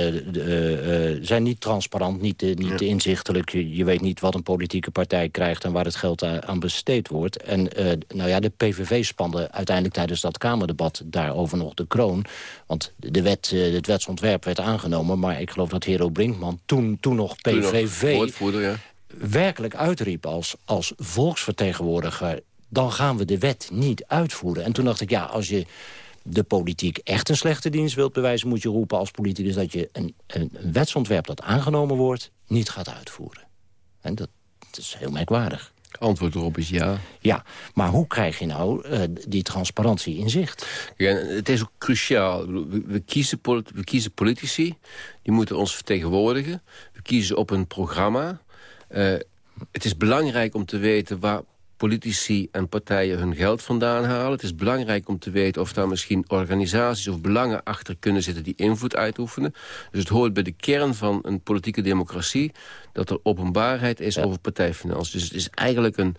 zijn niet transparant, niet, niet ja. inzichtelijk. Je, weet niet wat een politieke partij krijgt... en waar het geld aan besteed wordt. En nou ja, de PVV spande uiteindelijk tijdens dat Kamerdebat... daarover nog de kroon. Want de wet, het wetsontwerp werd aangenomen... maar ik geloof dat Hero Brinkman toen, toen nog PVV... Nog ja. werkelijk uitriep als, als volksvertegenwoordiger... dan gaan we de wet niet uitvoeren. En toen dacht ik, ja, als je de politiek echt een slechte dienst wilt bewijzen... moet je roepen als politicus dat je een, een, wetsontwerp dat aangenomen wordt... niet gaat uitvoeren. En dat, dat is heel merkwaardig. Antwoord erop is ja. Ja, maar hoe krijg je nou uh, die transparantie in zicht? Ja, het is ook cruciaal. We, we, kiezen we kiezen politici, die moeten ons vertegenwoordigen. We kiezen op een programma. Uh, het is belangrijk om te weten waar politici en partijen hun geld vandaan halen. Het is belangrijk om te weten of daar misschien organisaties of belangen achter kunnen zitten die invloed uitoefenen. Dus het hoort bij de kern van een politieke democratie dat er openbaarheid is over partijfinanciën. Dus het is eigenlijk een...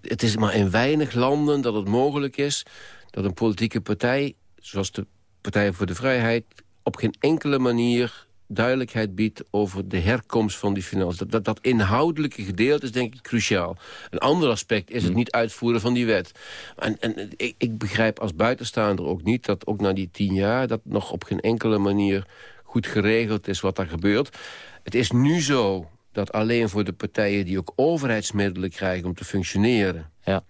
Het is maar in weinig landen dat het mogelijk is dat een politieke partij, zoals de Partij voor de Vrijheid, op geen enkele manier duidelijkheid biedt over de herkomst van die financiën. Dat, dat, inhoudelijke gedeelte is denk ik cruciaal. Een ander aspect is het hmm. niet uitvoeren van die wet. En, en ik, ik, begrijp als buitenstaander ook niet dat ook na die tien jaar... dat nog op geen enkele manier goed geregeld is wat er gebeurt. Het is nu zo dat alleen voor de partijen die ook overheidsmiddelen krijgen om te functioneren... Ja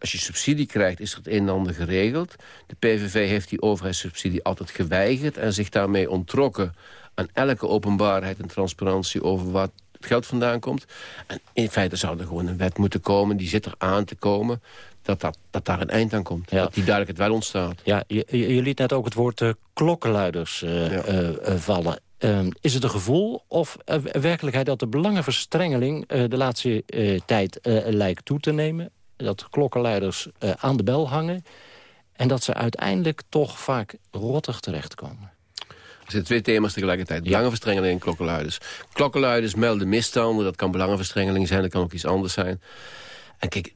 als je subsidie krijgt, is er het een en ander geregeld. De PVV heeft die overheidssubsidie altijd geweigerd... en zich daarmee ontrokken aan elke openbaarheid en transparantie over wat het geld vandaan komt. En in feite zou er gewoon een wet moeten komen, die zit er aan te komen... dat, dat, dat daar een eind aan komt. Dat die duidelijkheid wel ontstaat. Ja, je, je liet net ook het woord uh, klokkenluiders uh, vallen. Ehm, is het een gevoel of werkelijkheid dat de belangenverstrengeling... de laatste tijd lijkt toe te nemen? Dat klokkenluiders aan de bel hangen... en dat ze uiteindelijk toch vaak rottig terechtkomen? Er zitten twee thema's tegelijkertijd. Belangenverstrengeling en klokkenluiders. Klokkenluiders melden misstanden. Dat kan belangenverstrengeling zijn, dat kan ook iets anders zijn. En kijk,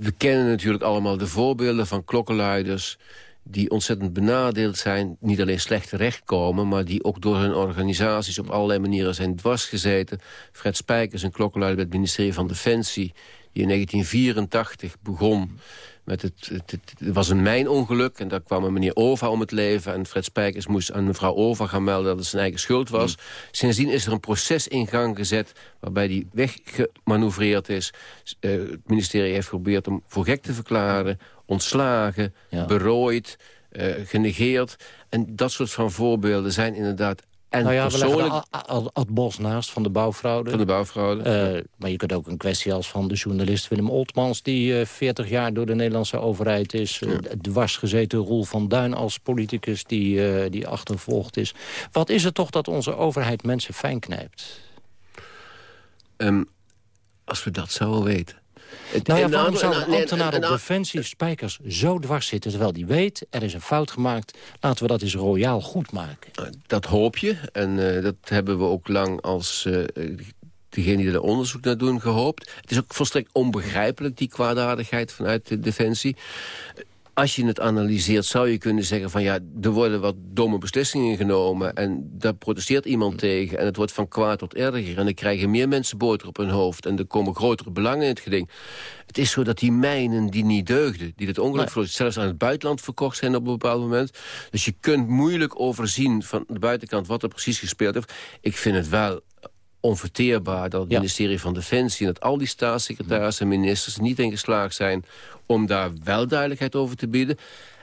we kennen natuurlijk allemaal de voorbeelden van klokkenluiders die ontzettend benadeeld zijn, niet alleen slecht terechtkomen... maar die ook door hun organisaties op allerlei manieren zijn dwarsgezeten. Fred Spijkers, een klokkenluider bij het ministerie van Defensie... die in 1984 begon met het, het, was een mijnongeluk en daar kwam een meneer Ova om het leven. En Fred Spijkers moest aan mevrouw Ova gaan melden dat het zijn eigen schuld was. Mm. Sindsdien is er een proces in gang gezet waarbij die weggemanoeuvreerd is. Uh, het ministerie heeft geprobeerd hem voor gek te verklaren, ontslagen, berooid, uh, genegeerd. En dat soort van voorbeelden zijn inderdaad en nou ja, persoonlijk... we Ad Bos naast van de bouwfraude. Van de bouwfraude. Uh, maar je kunt ook een kwestie als van de journalist Willem Oltmans... die uh, eh, 40 jaar door de Nederlandse overheid is. Uh, dwars gezeten Roel van Duin als politicus die, die achtervolgd is. Wat is het toch dat onze overheid mensen fijn knijpt? Um, als we dat zouden weten. Nou ja, waarom zou een ambtenaar op Defensie Spijkers zo dwars zitten... terwijl die weet, er is een fout gemaakt, laten we dat eens royaal goed maken? Nou, dat hoop je en uh, dat hebben we ook lang als... Uh, degene die er onderzoek naar doen gehoopt. Het is ook volstrekt onbegrijpelijk, die kwaadaardigheid vanuit de Defensie als je het analyseert, zou je kunnen zeggen van ja, er worden wat domme beslissingen genomen en daar protesteert iemand tegen en het wordt van kwaad tot erger en dan krijgen meer mensen boter op hun hoofd en er komen grotere belangen in het geding. Het is zo dat die mijnen die niet deugden, die het ongeluk nee. zelfs aan het buitenland verkocht zijn op een bepaald moment. Dus je kunt moeilijk overzien van de buitenkant wat er precies gespeeld heeft. Ik vind het wel onverteerbaar dat het ministerie van Defensie... en dat al die staatssecretarissen en ministers er niet in geslaagd zijn... om daar wel duidelijkheid over te bieden...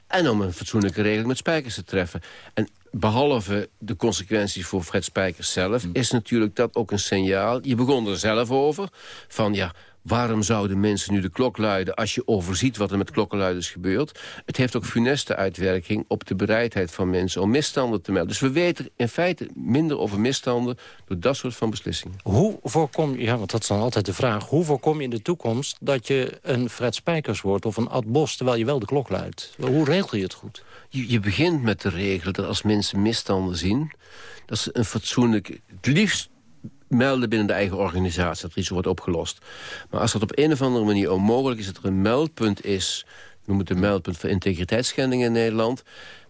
en om een fatsoenlijke regeling met spijkers te treffen. En behalve de consequenties voor Fred Spijkers zelf... Hm. is natuurlijk dat ook een signaal. Je begon er zelf over, van ja Waarom zouden mensen nu de klok luiden als je overziet wat er met klokkenluiders gebeurt? Het heeft ook funeste uitwerking op de bereidheid van mensen om misstanden te melden. Dus we weten in feite minder over misstanden door dat soort van beslissingen. Hoe voorkom je, ja, want dat is dan altijd de vraag... hoe voorkom je in de toekomst dat je een Fred Spijkers wordt of een Ad Bos... terwijl je wel de klok luidt? Hoe regel je het goed? Je, je begint met de regel dat als mensen misstanden zien... dat ze een fatsoenlijk, het liefst melden binnen de eigen organisatie, dat er iets wordt opgelost. Maar als dat op een of andere manier onmogelijk is... dat er een meldpunt is, noem het een meldpunt voor integriteitsschendingen in Nederland...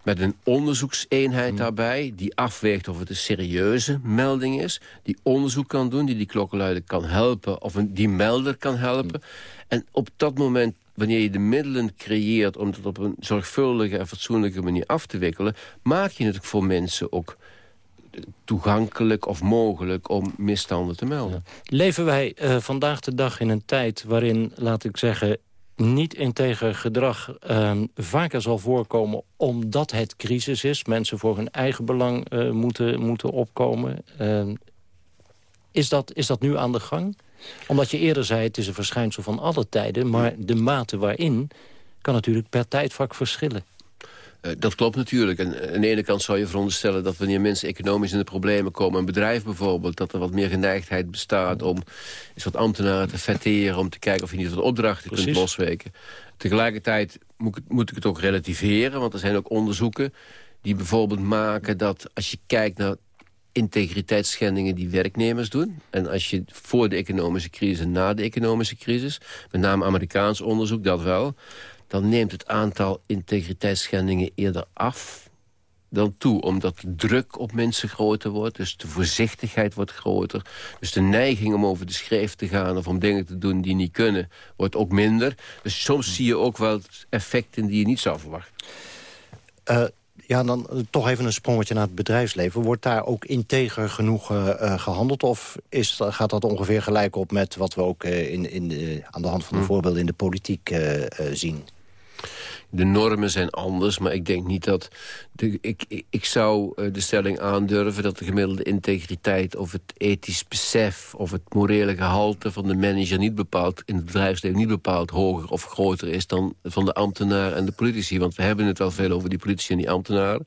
met een onderzoekseenheid hmm. daarbij... die afweegt of het een serieuze melding is... die onderzoek kan doen, die die klokkenluider kan helpen... of een, die melder kan helpen. Hmm. En op dat moment wanneer je de middelen creëert... om het op een zorgvuldige en fatsoenlijke manier af te wikkelen... maak je het voor mensen ook toegankelijk of mogelijk om misstanden te melden. Leven wij uh, vandaag de dag in een tijd waarin, laat ik zeggen... niet integer gedrag uh, vaker zal voorkomen omdat het crisis is. Mensen voor hun eigen belang uh, moeten, moeten opkomen. Ehm, is, dat, is dat nu aan de gang? Omdat je eerder zei, het is een verschijnsel van alle tijden... maar de mate waarin kan natuurlijk per tijdvak verschillen. Uh, dat klopt natuurlijk. En aan de ene kant zou je veronderstellen dat wanneer mensen economisch in de problemen komen... een bedrijf bijvoorbeeld, dat er wat meer geneigdheid bestaat... om eens wat ambtenaren te vetteren, om te kijken of je niet wat opdrachten Precies. kunt losweken. Tegelijkertijd moet ik, moet ik het ook relativeren, want er zijn ook onderzoeken... die bijvoorbeeld maken dat als je kijkt naar integriteitsschendingen die werknemers doen. En als je voor de economische crisis en na de economische crisis... met name Amerikaans onderzoek, dat wel... dan neemt het aantal integriteitsschendingen eerder af dan toe. Omdat de druk op mensen groter wordt. Dus de voorzichtigheid wordt groter. Dus de neiging om over de schreef te gaan... of om dingen te doen die niet kunnen, wordt ook minder. Dus soms zie je ook wel effecten die je niet zou verwachten. Uh, ja, dan eh, toch even een sprongetje naar het bedrijfsleven. Wordt daar ook integer genoeg uh, gehandeld? Of is, gaat dat ongeveer gelijk op met wat we ook in, in, aan de hand van de hm. voorbeelden in de politiek zien? De normen zijn anders, maar ik denk niet dat... De, ik, ik zou eh, de stelling aandurven dat de gemiddelde integriteit... of het ethisch besef of het morele gehalte van de manager... niet bepaald, in het bedrijfsleven niet bepaald hoger of groter is... dan van de ambtenaar en de politici. Want we hebben het wel veel over die politici en die ambtenaren.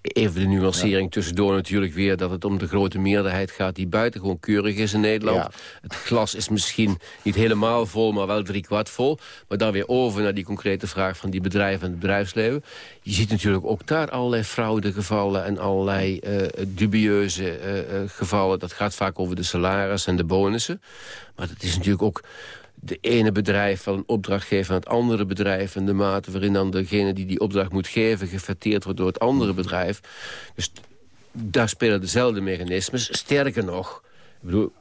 Even de nuancering tussendoor natuurlijk weer... dat het om de grote meerderheid gaat die buitengewoon keurig is in Nederland. Het glas is misschien niet helemaal vol, maar wel driekwart vol. Maar dan weer over naar die concrete vraag van die bedrijven en het bedrijfsleven. Je ziet natuurlijk ook daar allerlei fraudegevallen... en allerlei uh, dubieuze uh, gevallen. Dat gaat vaak over de salaris en de bonussen. Maar het is natuurlijk ook de ene bedrijf van een opdracht aan het andere bedrijf... en de mate waarin dan degene die die opdracht moet geven... gefetteerd wordt door het andere bedrijf. Dus daar spelen dezelfde mechanismes. Sterker nog, ik bedoel,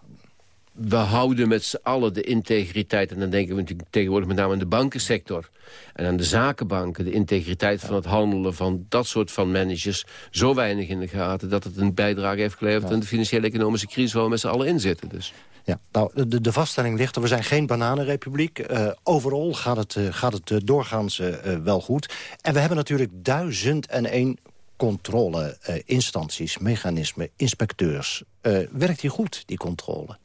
we houden met z'n allen de integriteit... en dan denken we natuurlijk tegenwoordig met name aan de bankensector... en aan de zakenbanken, de integriteit van het handelen... van dat soort van managers zo weinig in de gaten... dat het een bijdrage heeft geleverd aan de financiële economische crisis... waar we met z'n allen in zitten. Dus. Ja, nou, de, de vaststelling ligt er, we zijn geen bananenrepubliek. Uh, overal gaat het, uh, gaat het uh, doorgaans wel goed. En we hebben natuurlijk duizend en één controle-instanties, mechanismen, inspecteurs. werkt die goed, die controle?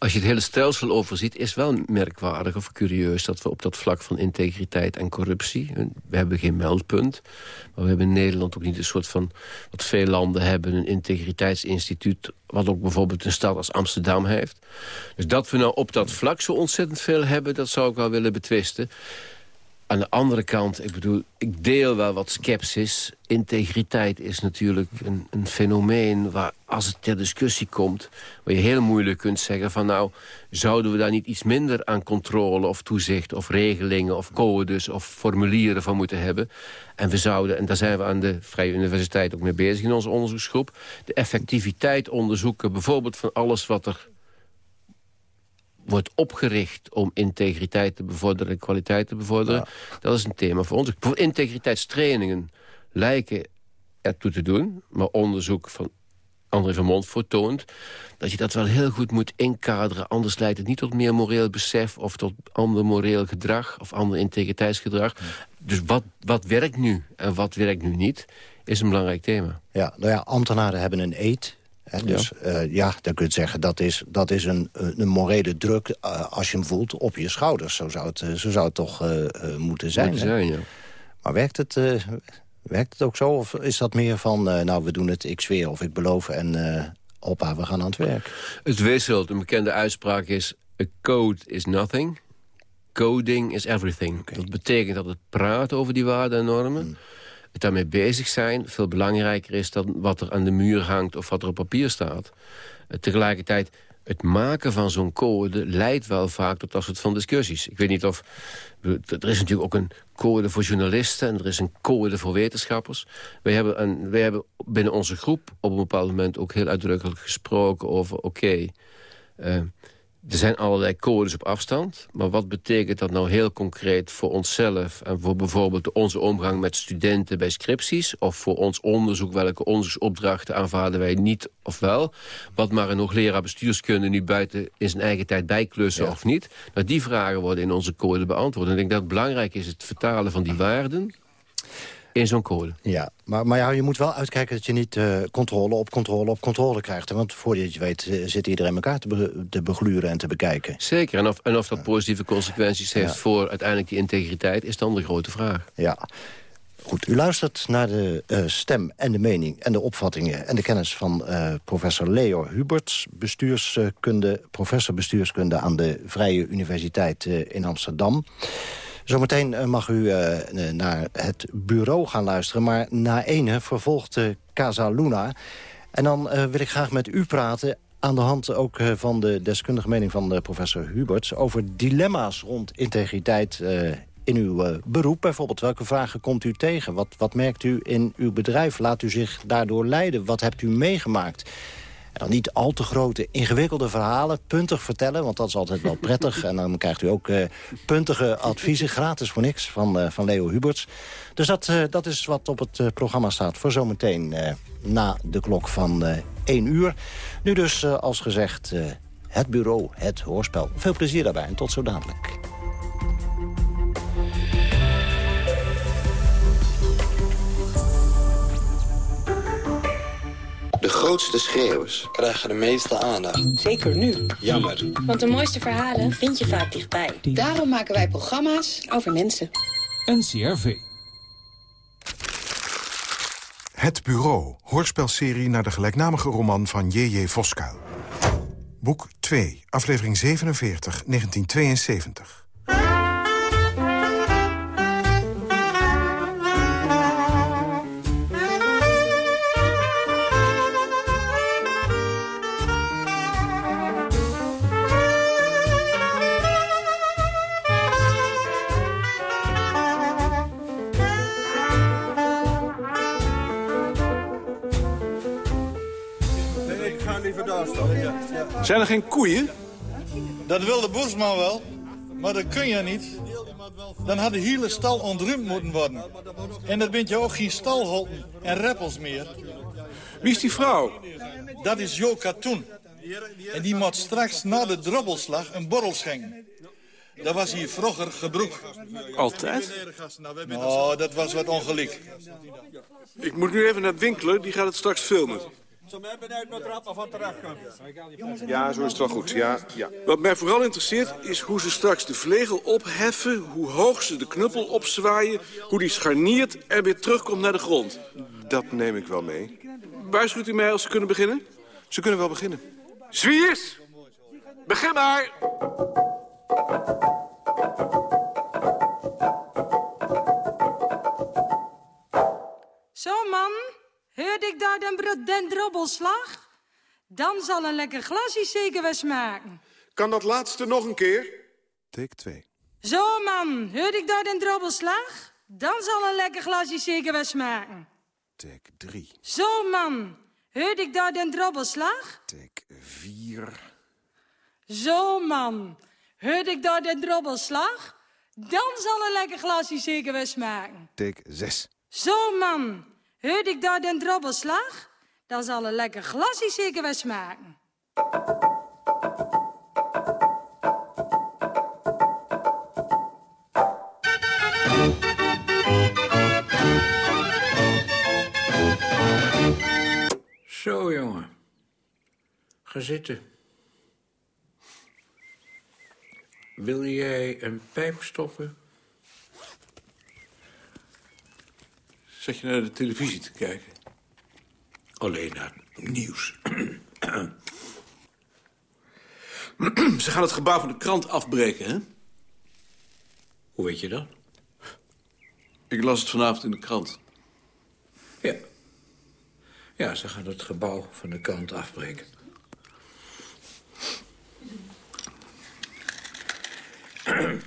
Als je het hele stelsel overziet, is wel merkwaardig of curieus... dat we op dat vlak van integriteit en corruptie... we hebben geen meldpunt, maar we hebben in Nederland ook niet een soort van... wat veel landen hebben, een integriteitsinstituut... wat ook bijvoorbeeld een stad als Amsterdam heeft. Dus dat we nou op dat vlak zo ontzettend veel hebben... dat zou ik wel willen betwisten. Aan de andere kant, ik bedoel, ik deel wel wat sceptisch. Integriteit is natuurlijk een, een, fenomeen waar als het ter discussie komt... waar je heel moeilijk kunt zeggen van nou... zouden we daar niet iets minder aan controle of toezicht... of regelingen of codes of formulieren van moeten hebben. En we zouden, en daar zijn we aan de Vrije Universiteit ook mee bezig in onze onderzoeksgroep... de effectiviteit onderzoeken, bijvoorbeeld van alles wat er wordt opgericht om integriteit te bevorderen... en kwaliteit te bevorderen, dat is een thema voor ons. Voor integriteitstrainingen lijken ertoe te doen... maar onderzoek van André van Montfort toont... dat je dat wel heel goed moet inkaderen. Anders leidt het niet tot meer moreel besef... of tot ander moreel gedrag of ander integriteitsgedrag. Dus wat, wat werkt nu en wat werkt nu niet... is een belangrijk thema. Ja, nou ja, ambtenaren hebben een eet dus ja. Uh, ja, dan kun je zeggen dat is, dat is een, een morele druk uh, als je hem voelt op je schouders. Zo zou het, zo zou het toch moeten zijn. Moeten zijn ja. Maar werkt het, werkt het ook zo? Of is dat meer van, nou we doen het, ik zweer of ik beloof en oppa, we gaan aan het werk? Het wisselt. Een bekende uitspraak is, a code is nothing. Coding is everything. Okay. Dat betekent dat het praten over die waarden en normen... Hmm het daarmee bezig zijn veel belangrijker is dan wat er aan de muur hangt of wat er op papier staat. Uh, tegelijkertijd, het maken van zo'n code leidt wel vaak tot dat soort van discussies. Ik weet niet of... Er is natuurlijk ook een code voor journalisten en er is een code voor wetenschappers. Wij hebben, een, wij hebben binnen onze groep op een bepaald moment ook heel uitdrukkelijk gesproken over... oké, eh, er zijn allerlei codes op afstand. Maar wat betekent dat nou heel concreet voor onszelf... en voor bijvoorbeeld onze omgang met studenten bij scripties... of voor ons onderzoek, welke onderzoeksopdrachten aanvaarden wij niet of wel... wat maar een hoogleraar bestuurskunde nu buiten in zijn eigen tijd bijklussen of niet... Nou, die vragen worden in onze code beantwoord. En ik denk dat het belangrijk is het vertalen van die waarden... in zo'n code. Ja, maar, maar ja, je moet wel uitkijken dat je niet uh, controle op controle op controle krijgt. Hè? Want voordat je weet uh, zit iedereen elkaar te, be te, begluren en te bekijken. Zeker, en of, en of dat positieve consequenties heeft ja. voor uiteindelijk die integriteit... is dan de grote vraag. Ja. Goed, u luistert naar de uh, stem en de mening en de opvattingen... en de kennis van uh, professor Leo Huberts, bestuurskunde, professor bestuurskunde... aan de Vrije Universiteit uh, in Amsterdam. Zometeen mag u naar het bureau gaan luisteren... maar na ene vervolgt Casa Luna. En dan wil ik graag met u praten aan de hand ook van de deskundige mening van professor Huberts... over dilemma's rond integriteit in uw beroep bijvoorbeeld? Welke vragen komt u tegen? Wat, wat merkt u in uw bedrijf? Laat u zich daardoor leiden? Wat hebt u meegemaakt? En dan niet al te grote, ingewikkelde verhalen, puntig vertellen... want dat is altijd wel prettig. En dan krijgt u ook uh, puntige adviezen, gratis voor niks, van, uh, van Leo Huberts. Dus dat, dat is wat op het programma staat voor zometeen na de klok van 1 uur. Nu dus, als gezegd, het bureau, het hoorspel. Veel plezier daarbij en tot zo dadelijk. De grootste schreeuwers krijgen de meeste aandacht. Zeker nu. Jammer. Want de mooiste verhalen vind je vaak dichtbij. Daarom maken wij programma's over mensen. NCRV. Het Bureau, hoorspelserie naar de gelijknamige roman van J.J. Voskuil. Boek 2, aflevering 47, 1972. Zijn er geen koeien? Dat wil de bosman wel, maar dat kun je niet. Dan had de hele stal ontruimd moeten worden. En dat bent je ook geen stalholten en reppels meer. Wie is die vrouw? Dat is Jo Katoen. En die moet straks na de drobbelslag een borrel schenken. Dat was hier vroeger gebroek. Altijd? Oh, dat was wat ongelijk. Ik moet nu even naar winkelen, die gaat het straks filmen. Zo mij benieuwd er van komt. Ja, zo is het wel goed. Ja, ja. Wat mij vooral interesseert is hoe ze straks de vlegel opheffen... hoe hoog ze de knuppel opzwaaien... hoe die scharniert en weer terugkomt naar de grond. Dat neem ik wel mee. Waarschuwt u mij als ze kunnen beginnen? Ze kunnen wel beginnen. Zwiers! Begin maar! Heurde ik daar den, den drobbelslag? Dan zal een lekker glasje zeker wel smaken. Kan dat laatste nog een keer? Take 2. Zo, man. Heurde ik daar den drobbelslag? Dan zal een lekker glasje zeker wel smaken. Take 3. Zo, man. Heurde ik daar den drobbelslag? Take 4. Zo, man. Heurde ik daar den drobbelslag? Dan zal een lekker glasje zeker wel smaken. Take 6. Zo, man. Heurde ik daar den drobbelslag? Dan zal een lekker glasje zeker wel smaken. Zo, jongen. Ga zitten. Wil jij een pijp stoppen? Zat je naar de televisie te kijken? Alleen naar nieuws. Ze gaan het gebouw van de krant afbreken, hè? Hoe weet je dat? Ik las het vanavond in de krant. Ja. Ja, ze gaan het gebouw van de krant afbreken.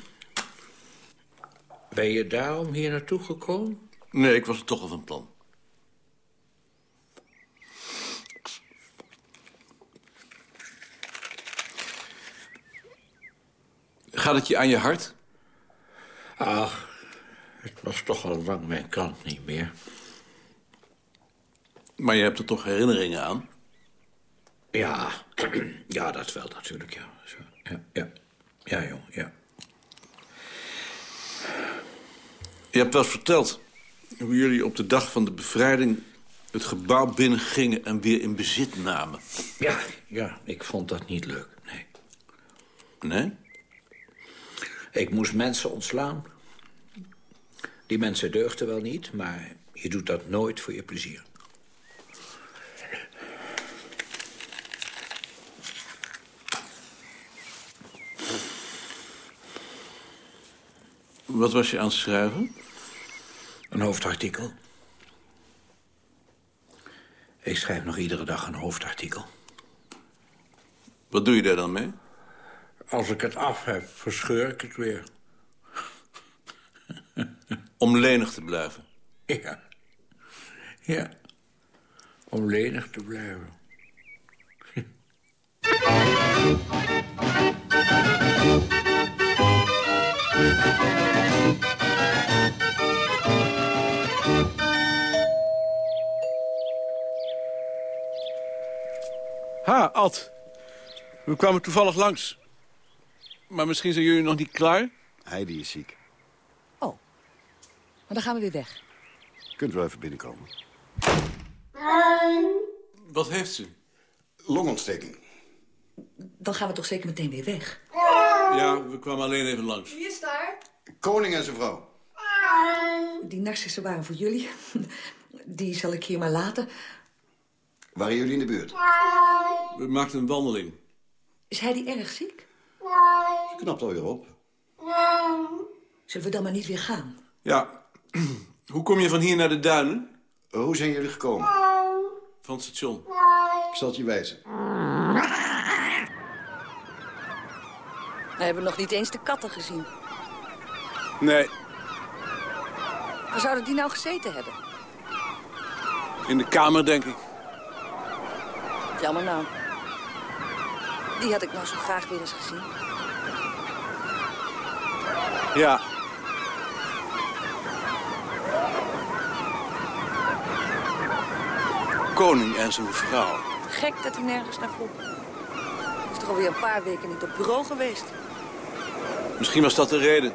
Ben je daarom hier naartoe gekomen? Nee, ik was er toch al van plan. Gaat het je aan je hart? Ach, het was toch al lang mijn kant niet meer. Maar je hebt er toch herinneringen aan? Ja, ja dat wel natuurlijk, ja. Zo, ja, ja. Ja, jong, ja. Je hebt wel eens verteld hoe jullie op de dag van de bevrijding het gebouw binnengingen en weer in bezit namen. Ja, ja, ik vond dat niet leuk, nee. Nee? Ik moest mensen ontslaan. Die mensen deugden wel niet, maar je doet dat nooit voor je plezier. Wat was je aan het schrijven? Een hoofdartikel. Ik schrijf nog iedere dag een hoofdartikel. Wat doe je daar dan mee? Als ik het af heb, verscheur ik het weer. Om lenig te blijven? Ja. Ja. Om lenig te blijven. Ha, Ad. We kwamen toevallig langs. Maar misschien zijn jullie nog niet klaar? Heidi is ziek. Oh, maar dan gaan we weer weg. Kunt wel even binnenkomen. Wat heeft ze? Longontsteking. Dan gaan we toch zeker meteen weer weg? Ja, we kwamen alleen even langs. Wie is daar? Koning en zijn vrouw. Die narcissen waren voor jullie. Die zal ik hier maar laten. Waren jullie in de buurt? We maakten een wandeling. Is hij die erg ziek? Ze knapt alweer op. Zullen we dan maar niet weer gaan? Ja. Hoe kom je van hier naar de duinen? Hoe zijn jullie gekomen? Van het station. Ik zal het je wijzen. We hebben nog niet eens de katten gezien. Nee, Waar zouden die nou gezeten hebben? in de kamer denk ik. Jammer nou. Die had ik nou zo graag weer eens gezien. Ja. Koning en zijn vrouw. Gek dat hij nergens naar vroeg. Is toch alweer een paar weken niet op bureau geweest. Misschien was dat de reden.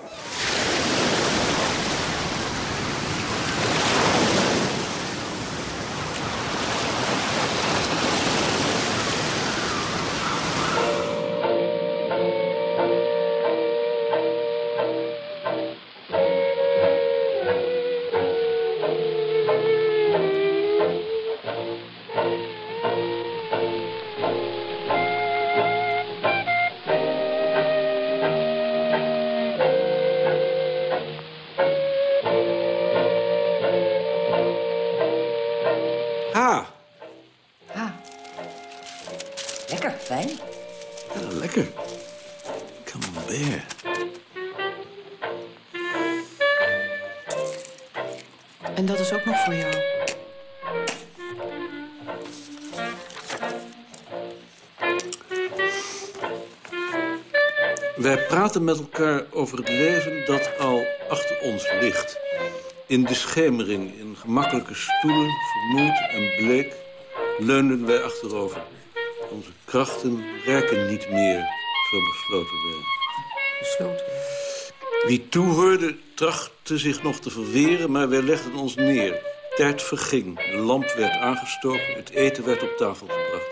Praten met elkaar over het leven dat al achter ons ligt. In de schemering, in gemakkelijke stoelen, vermoeid en bleek, leunden wij achterover. Onze krachten werken niet meer, zo besloten wij. Besloten. Wie toehoorde, trachtte zich nog te verweren, maar wij legden ons neer. Tijd verging, de lamp werd aangestoken, het eten werd op tafel gebracht.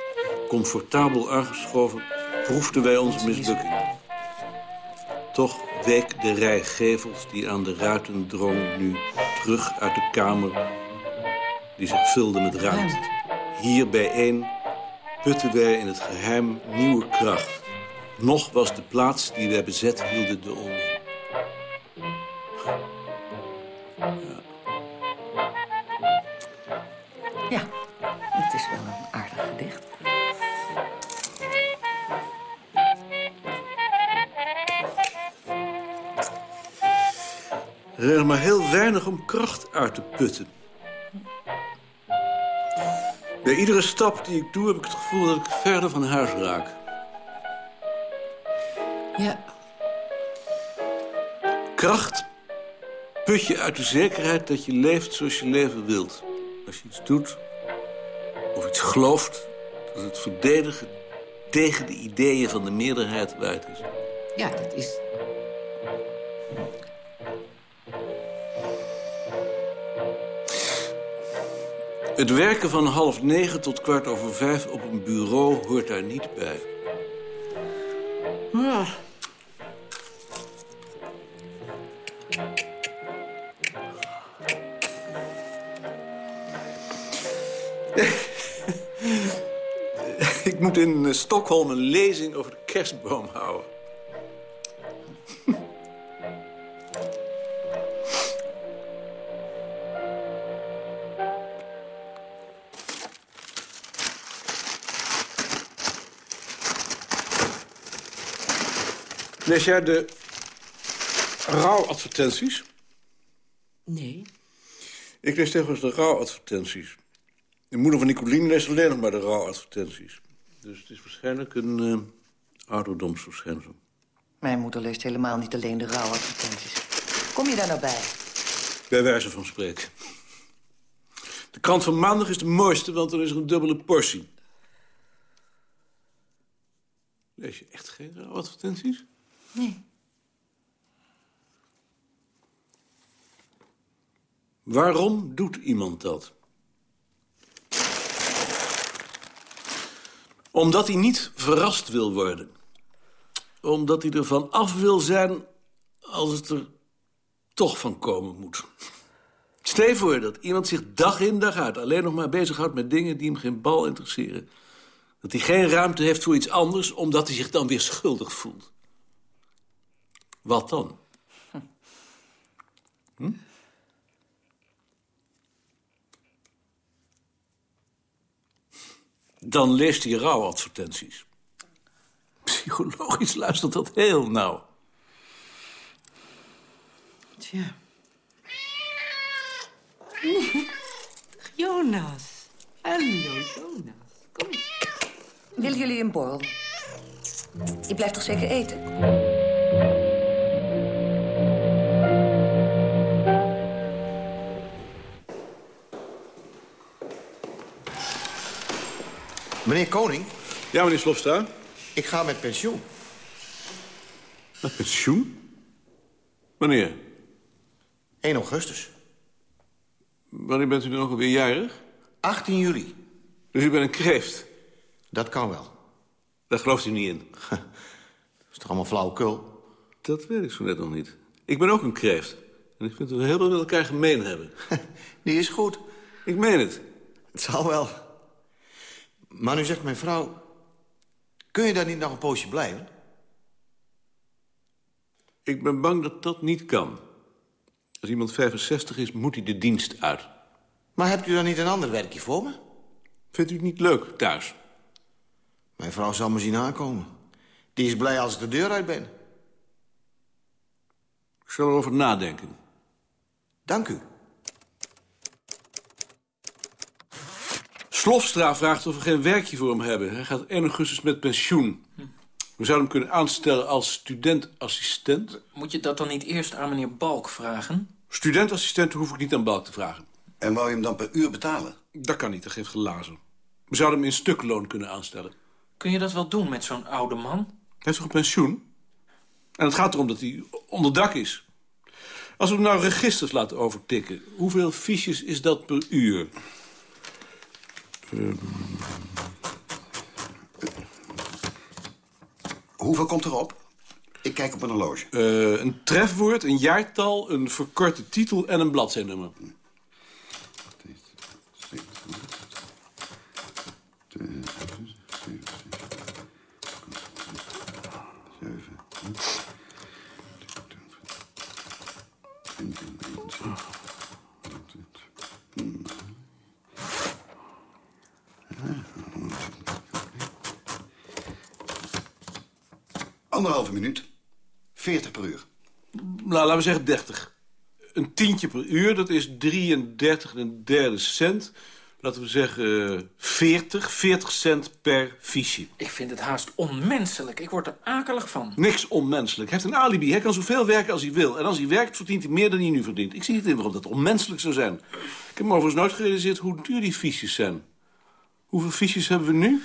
Comfortabel aangeschoven, proefden wij onze mislukking. Toch week de rij gevels die aan de ruiten drong nu terug uit de kamer die zich vulde met ruimte. Hier bijeen putten wij in het geheim nieuwe kracht. Nog was de plaats die wij bezet hielden de onze. Putten. Bij iedere stap die ik doe heb ik het gevoel dat ik verder van huis raak. Ja, Kracht put je uit de zekerheid dat je leeft zoals je leven wilt. Als je iets doet of iets gelooft, dat het verdedigen tegen de ideeën van de meerderheid waard is. ja, dat is... Het werken van half negen tot kwart over vijf op een bureau hoort daar niet bij. Ja. Ik moet in Stockholm een lezing over de kerstboom houden. Lees jij de rouwadvertenties? Nee. Ik lees tegenwoordig de rouwadvertenties. De moeder van Nicolien leest alleen nog maar de rouwadvertenties. Dus het is waarschijnlijk een eh ouderdomsverschijnsel. Mijn moeder leest helemaal niet alleen de rouwadvertenties. Kom je daar nou bij? Bij wijze van spreken. De krant van maandag is de mooiste, want dan is er een dubbele portie. Lees je echt geen rouwadvertenties? Nee. Waarom doet iemand dat? Omdat hij niet verrast wil worden. Omdat hij ervan af wil zijn als het er toch van komen moet. Stel voor dat iemand zich dag in dag uit alleen nog maar bezighoudt met dingen die hem geen bal interesseren. Dat hij geen ruimte heeft voor iets anders, omdat hij zich dan weer schuldig voelt. Wat dan? Hm? Dan leest hij rouwadvertenties. Psychologisch luistert dat heel nauw. Tja. Jonas. Hallo, Jonas. Kom. Willen jullie een borrel? Je blijft toch zeker eten? Meneer Koning? Ja, meneer Slofstra? Ik ga met pensioen. Met pensioen? Wanneer? 1 augustus. Wanneer bent u dan ook alweer jarig? 18 juli. Dus u bent een kreeft? Dat kan wel. Daar gelooft u niet in. Dat is toch allemaal flauwekul? Dat weet ik zo net nog niet. Ik ben ook een kreeft. En ik vind dat we heel veel met elkaar gemeen hebben. Die is goed. Ik meen het. Het zal wel. Maar nu zegt mijn vrouw... Kun je daar niet nog een poosje blijven? Ik ben bang dat dat niet kan. Als iemand 65 is, moet hij de dienst uit. Maar hebt u dan niet een ander werkje voor me? Vindt u het niet leuk thuis? Mijn vrouw zal me zien aankomen. Die is blij als ik de deur uit ben. Ik zal erover nadenken. Dank u. Slofstra vraagt of we geen werkje voor hem hebben. Hij gaat 1 augustus met pensioen. We zouden hem kunnen aanstellen als studentassistent. Moet je dat dan niet eerst aan meneer Balk vragen? Studentassistent hoef ik niet aan Balk te vragen. En wou je hem dan per uur betalen? Dat kan niet, dat geeft glazen. We zouden hem in stukloon kunnen aanstellen. Kun je dat wel doen met zo'n oude man? Hij heeft toch een pensioen? En het gaat erom dat hij onder dak is. Als we hem nou registers laten overtikken... hoeveel fiches is dat per uur? Ehm, Hoeveel komt erop? Ik kijk op een horloge. eh, een trefwoord, een jaartal, een verkorte titel en een bladzijnummer. Anderhalve minuut. 40 per uur. Nou, laten we zeggen 30. Een tientje per uur, dat is 33 en een derde cent. Laten we zeggen eh, 40, 40 cent per fiche. Ik vind het haast onmenselijk. Ik word er akelig van. Niks onmenselijk. Hij heeft een alibi. Hij kan zoveel werken als hij wil. En als hij werkt, verdient hij meer dan hij nu verdient. Ik zie niet in waarom dat onmenselijk zou zijn. Ik heb me overigens nooit gerealiseerd hoe duur die fiches zijn. Hoeveel fiches hebben we nu?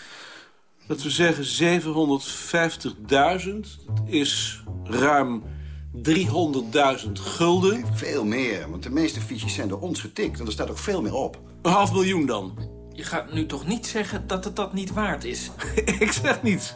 Dat we zeggen 750.000. Dat is ruim 300.000 gulden. Veel meer, want de meeste fiches zijn door ons getikt. En er staat ook veel meer op. Een half miljoen dan. Je gaat nu toch niet zeggen dat het dat niet waard is? Ik zeg niets.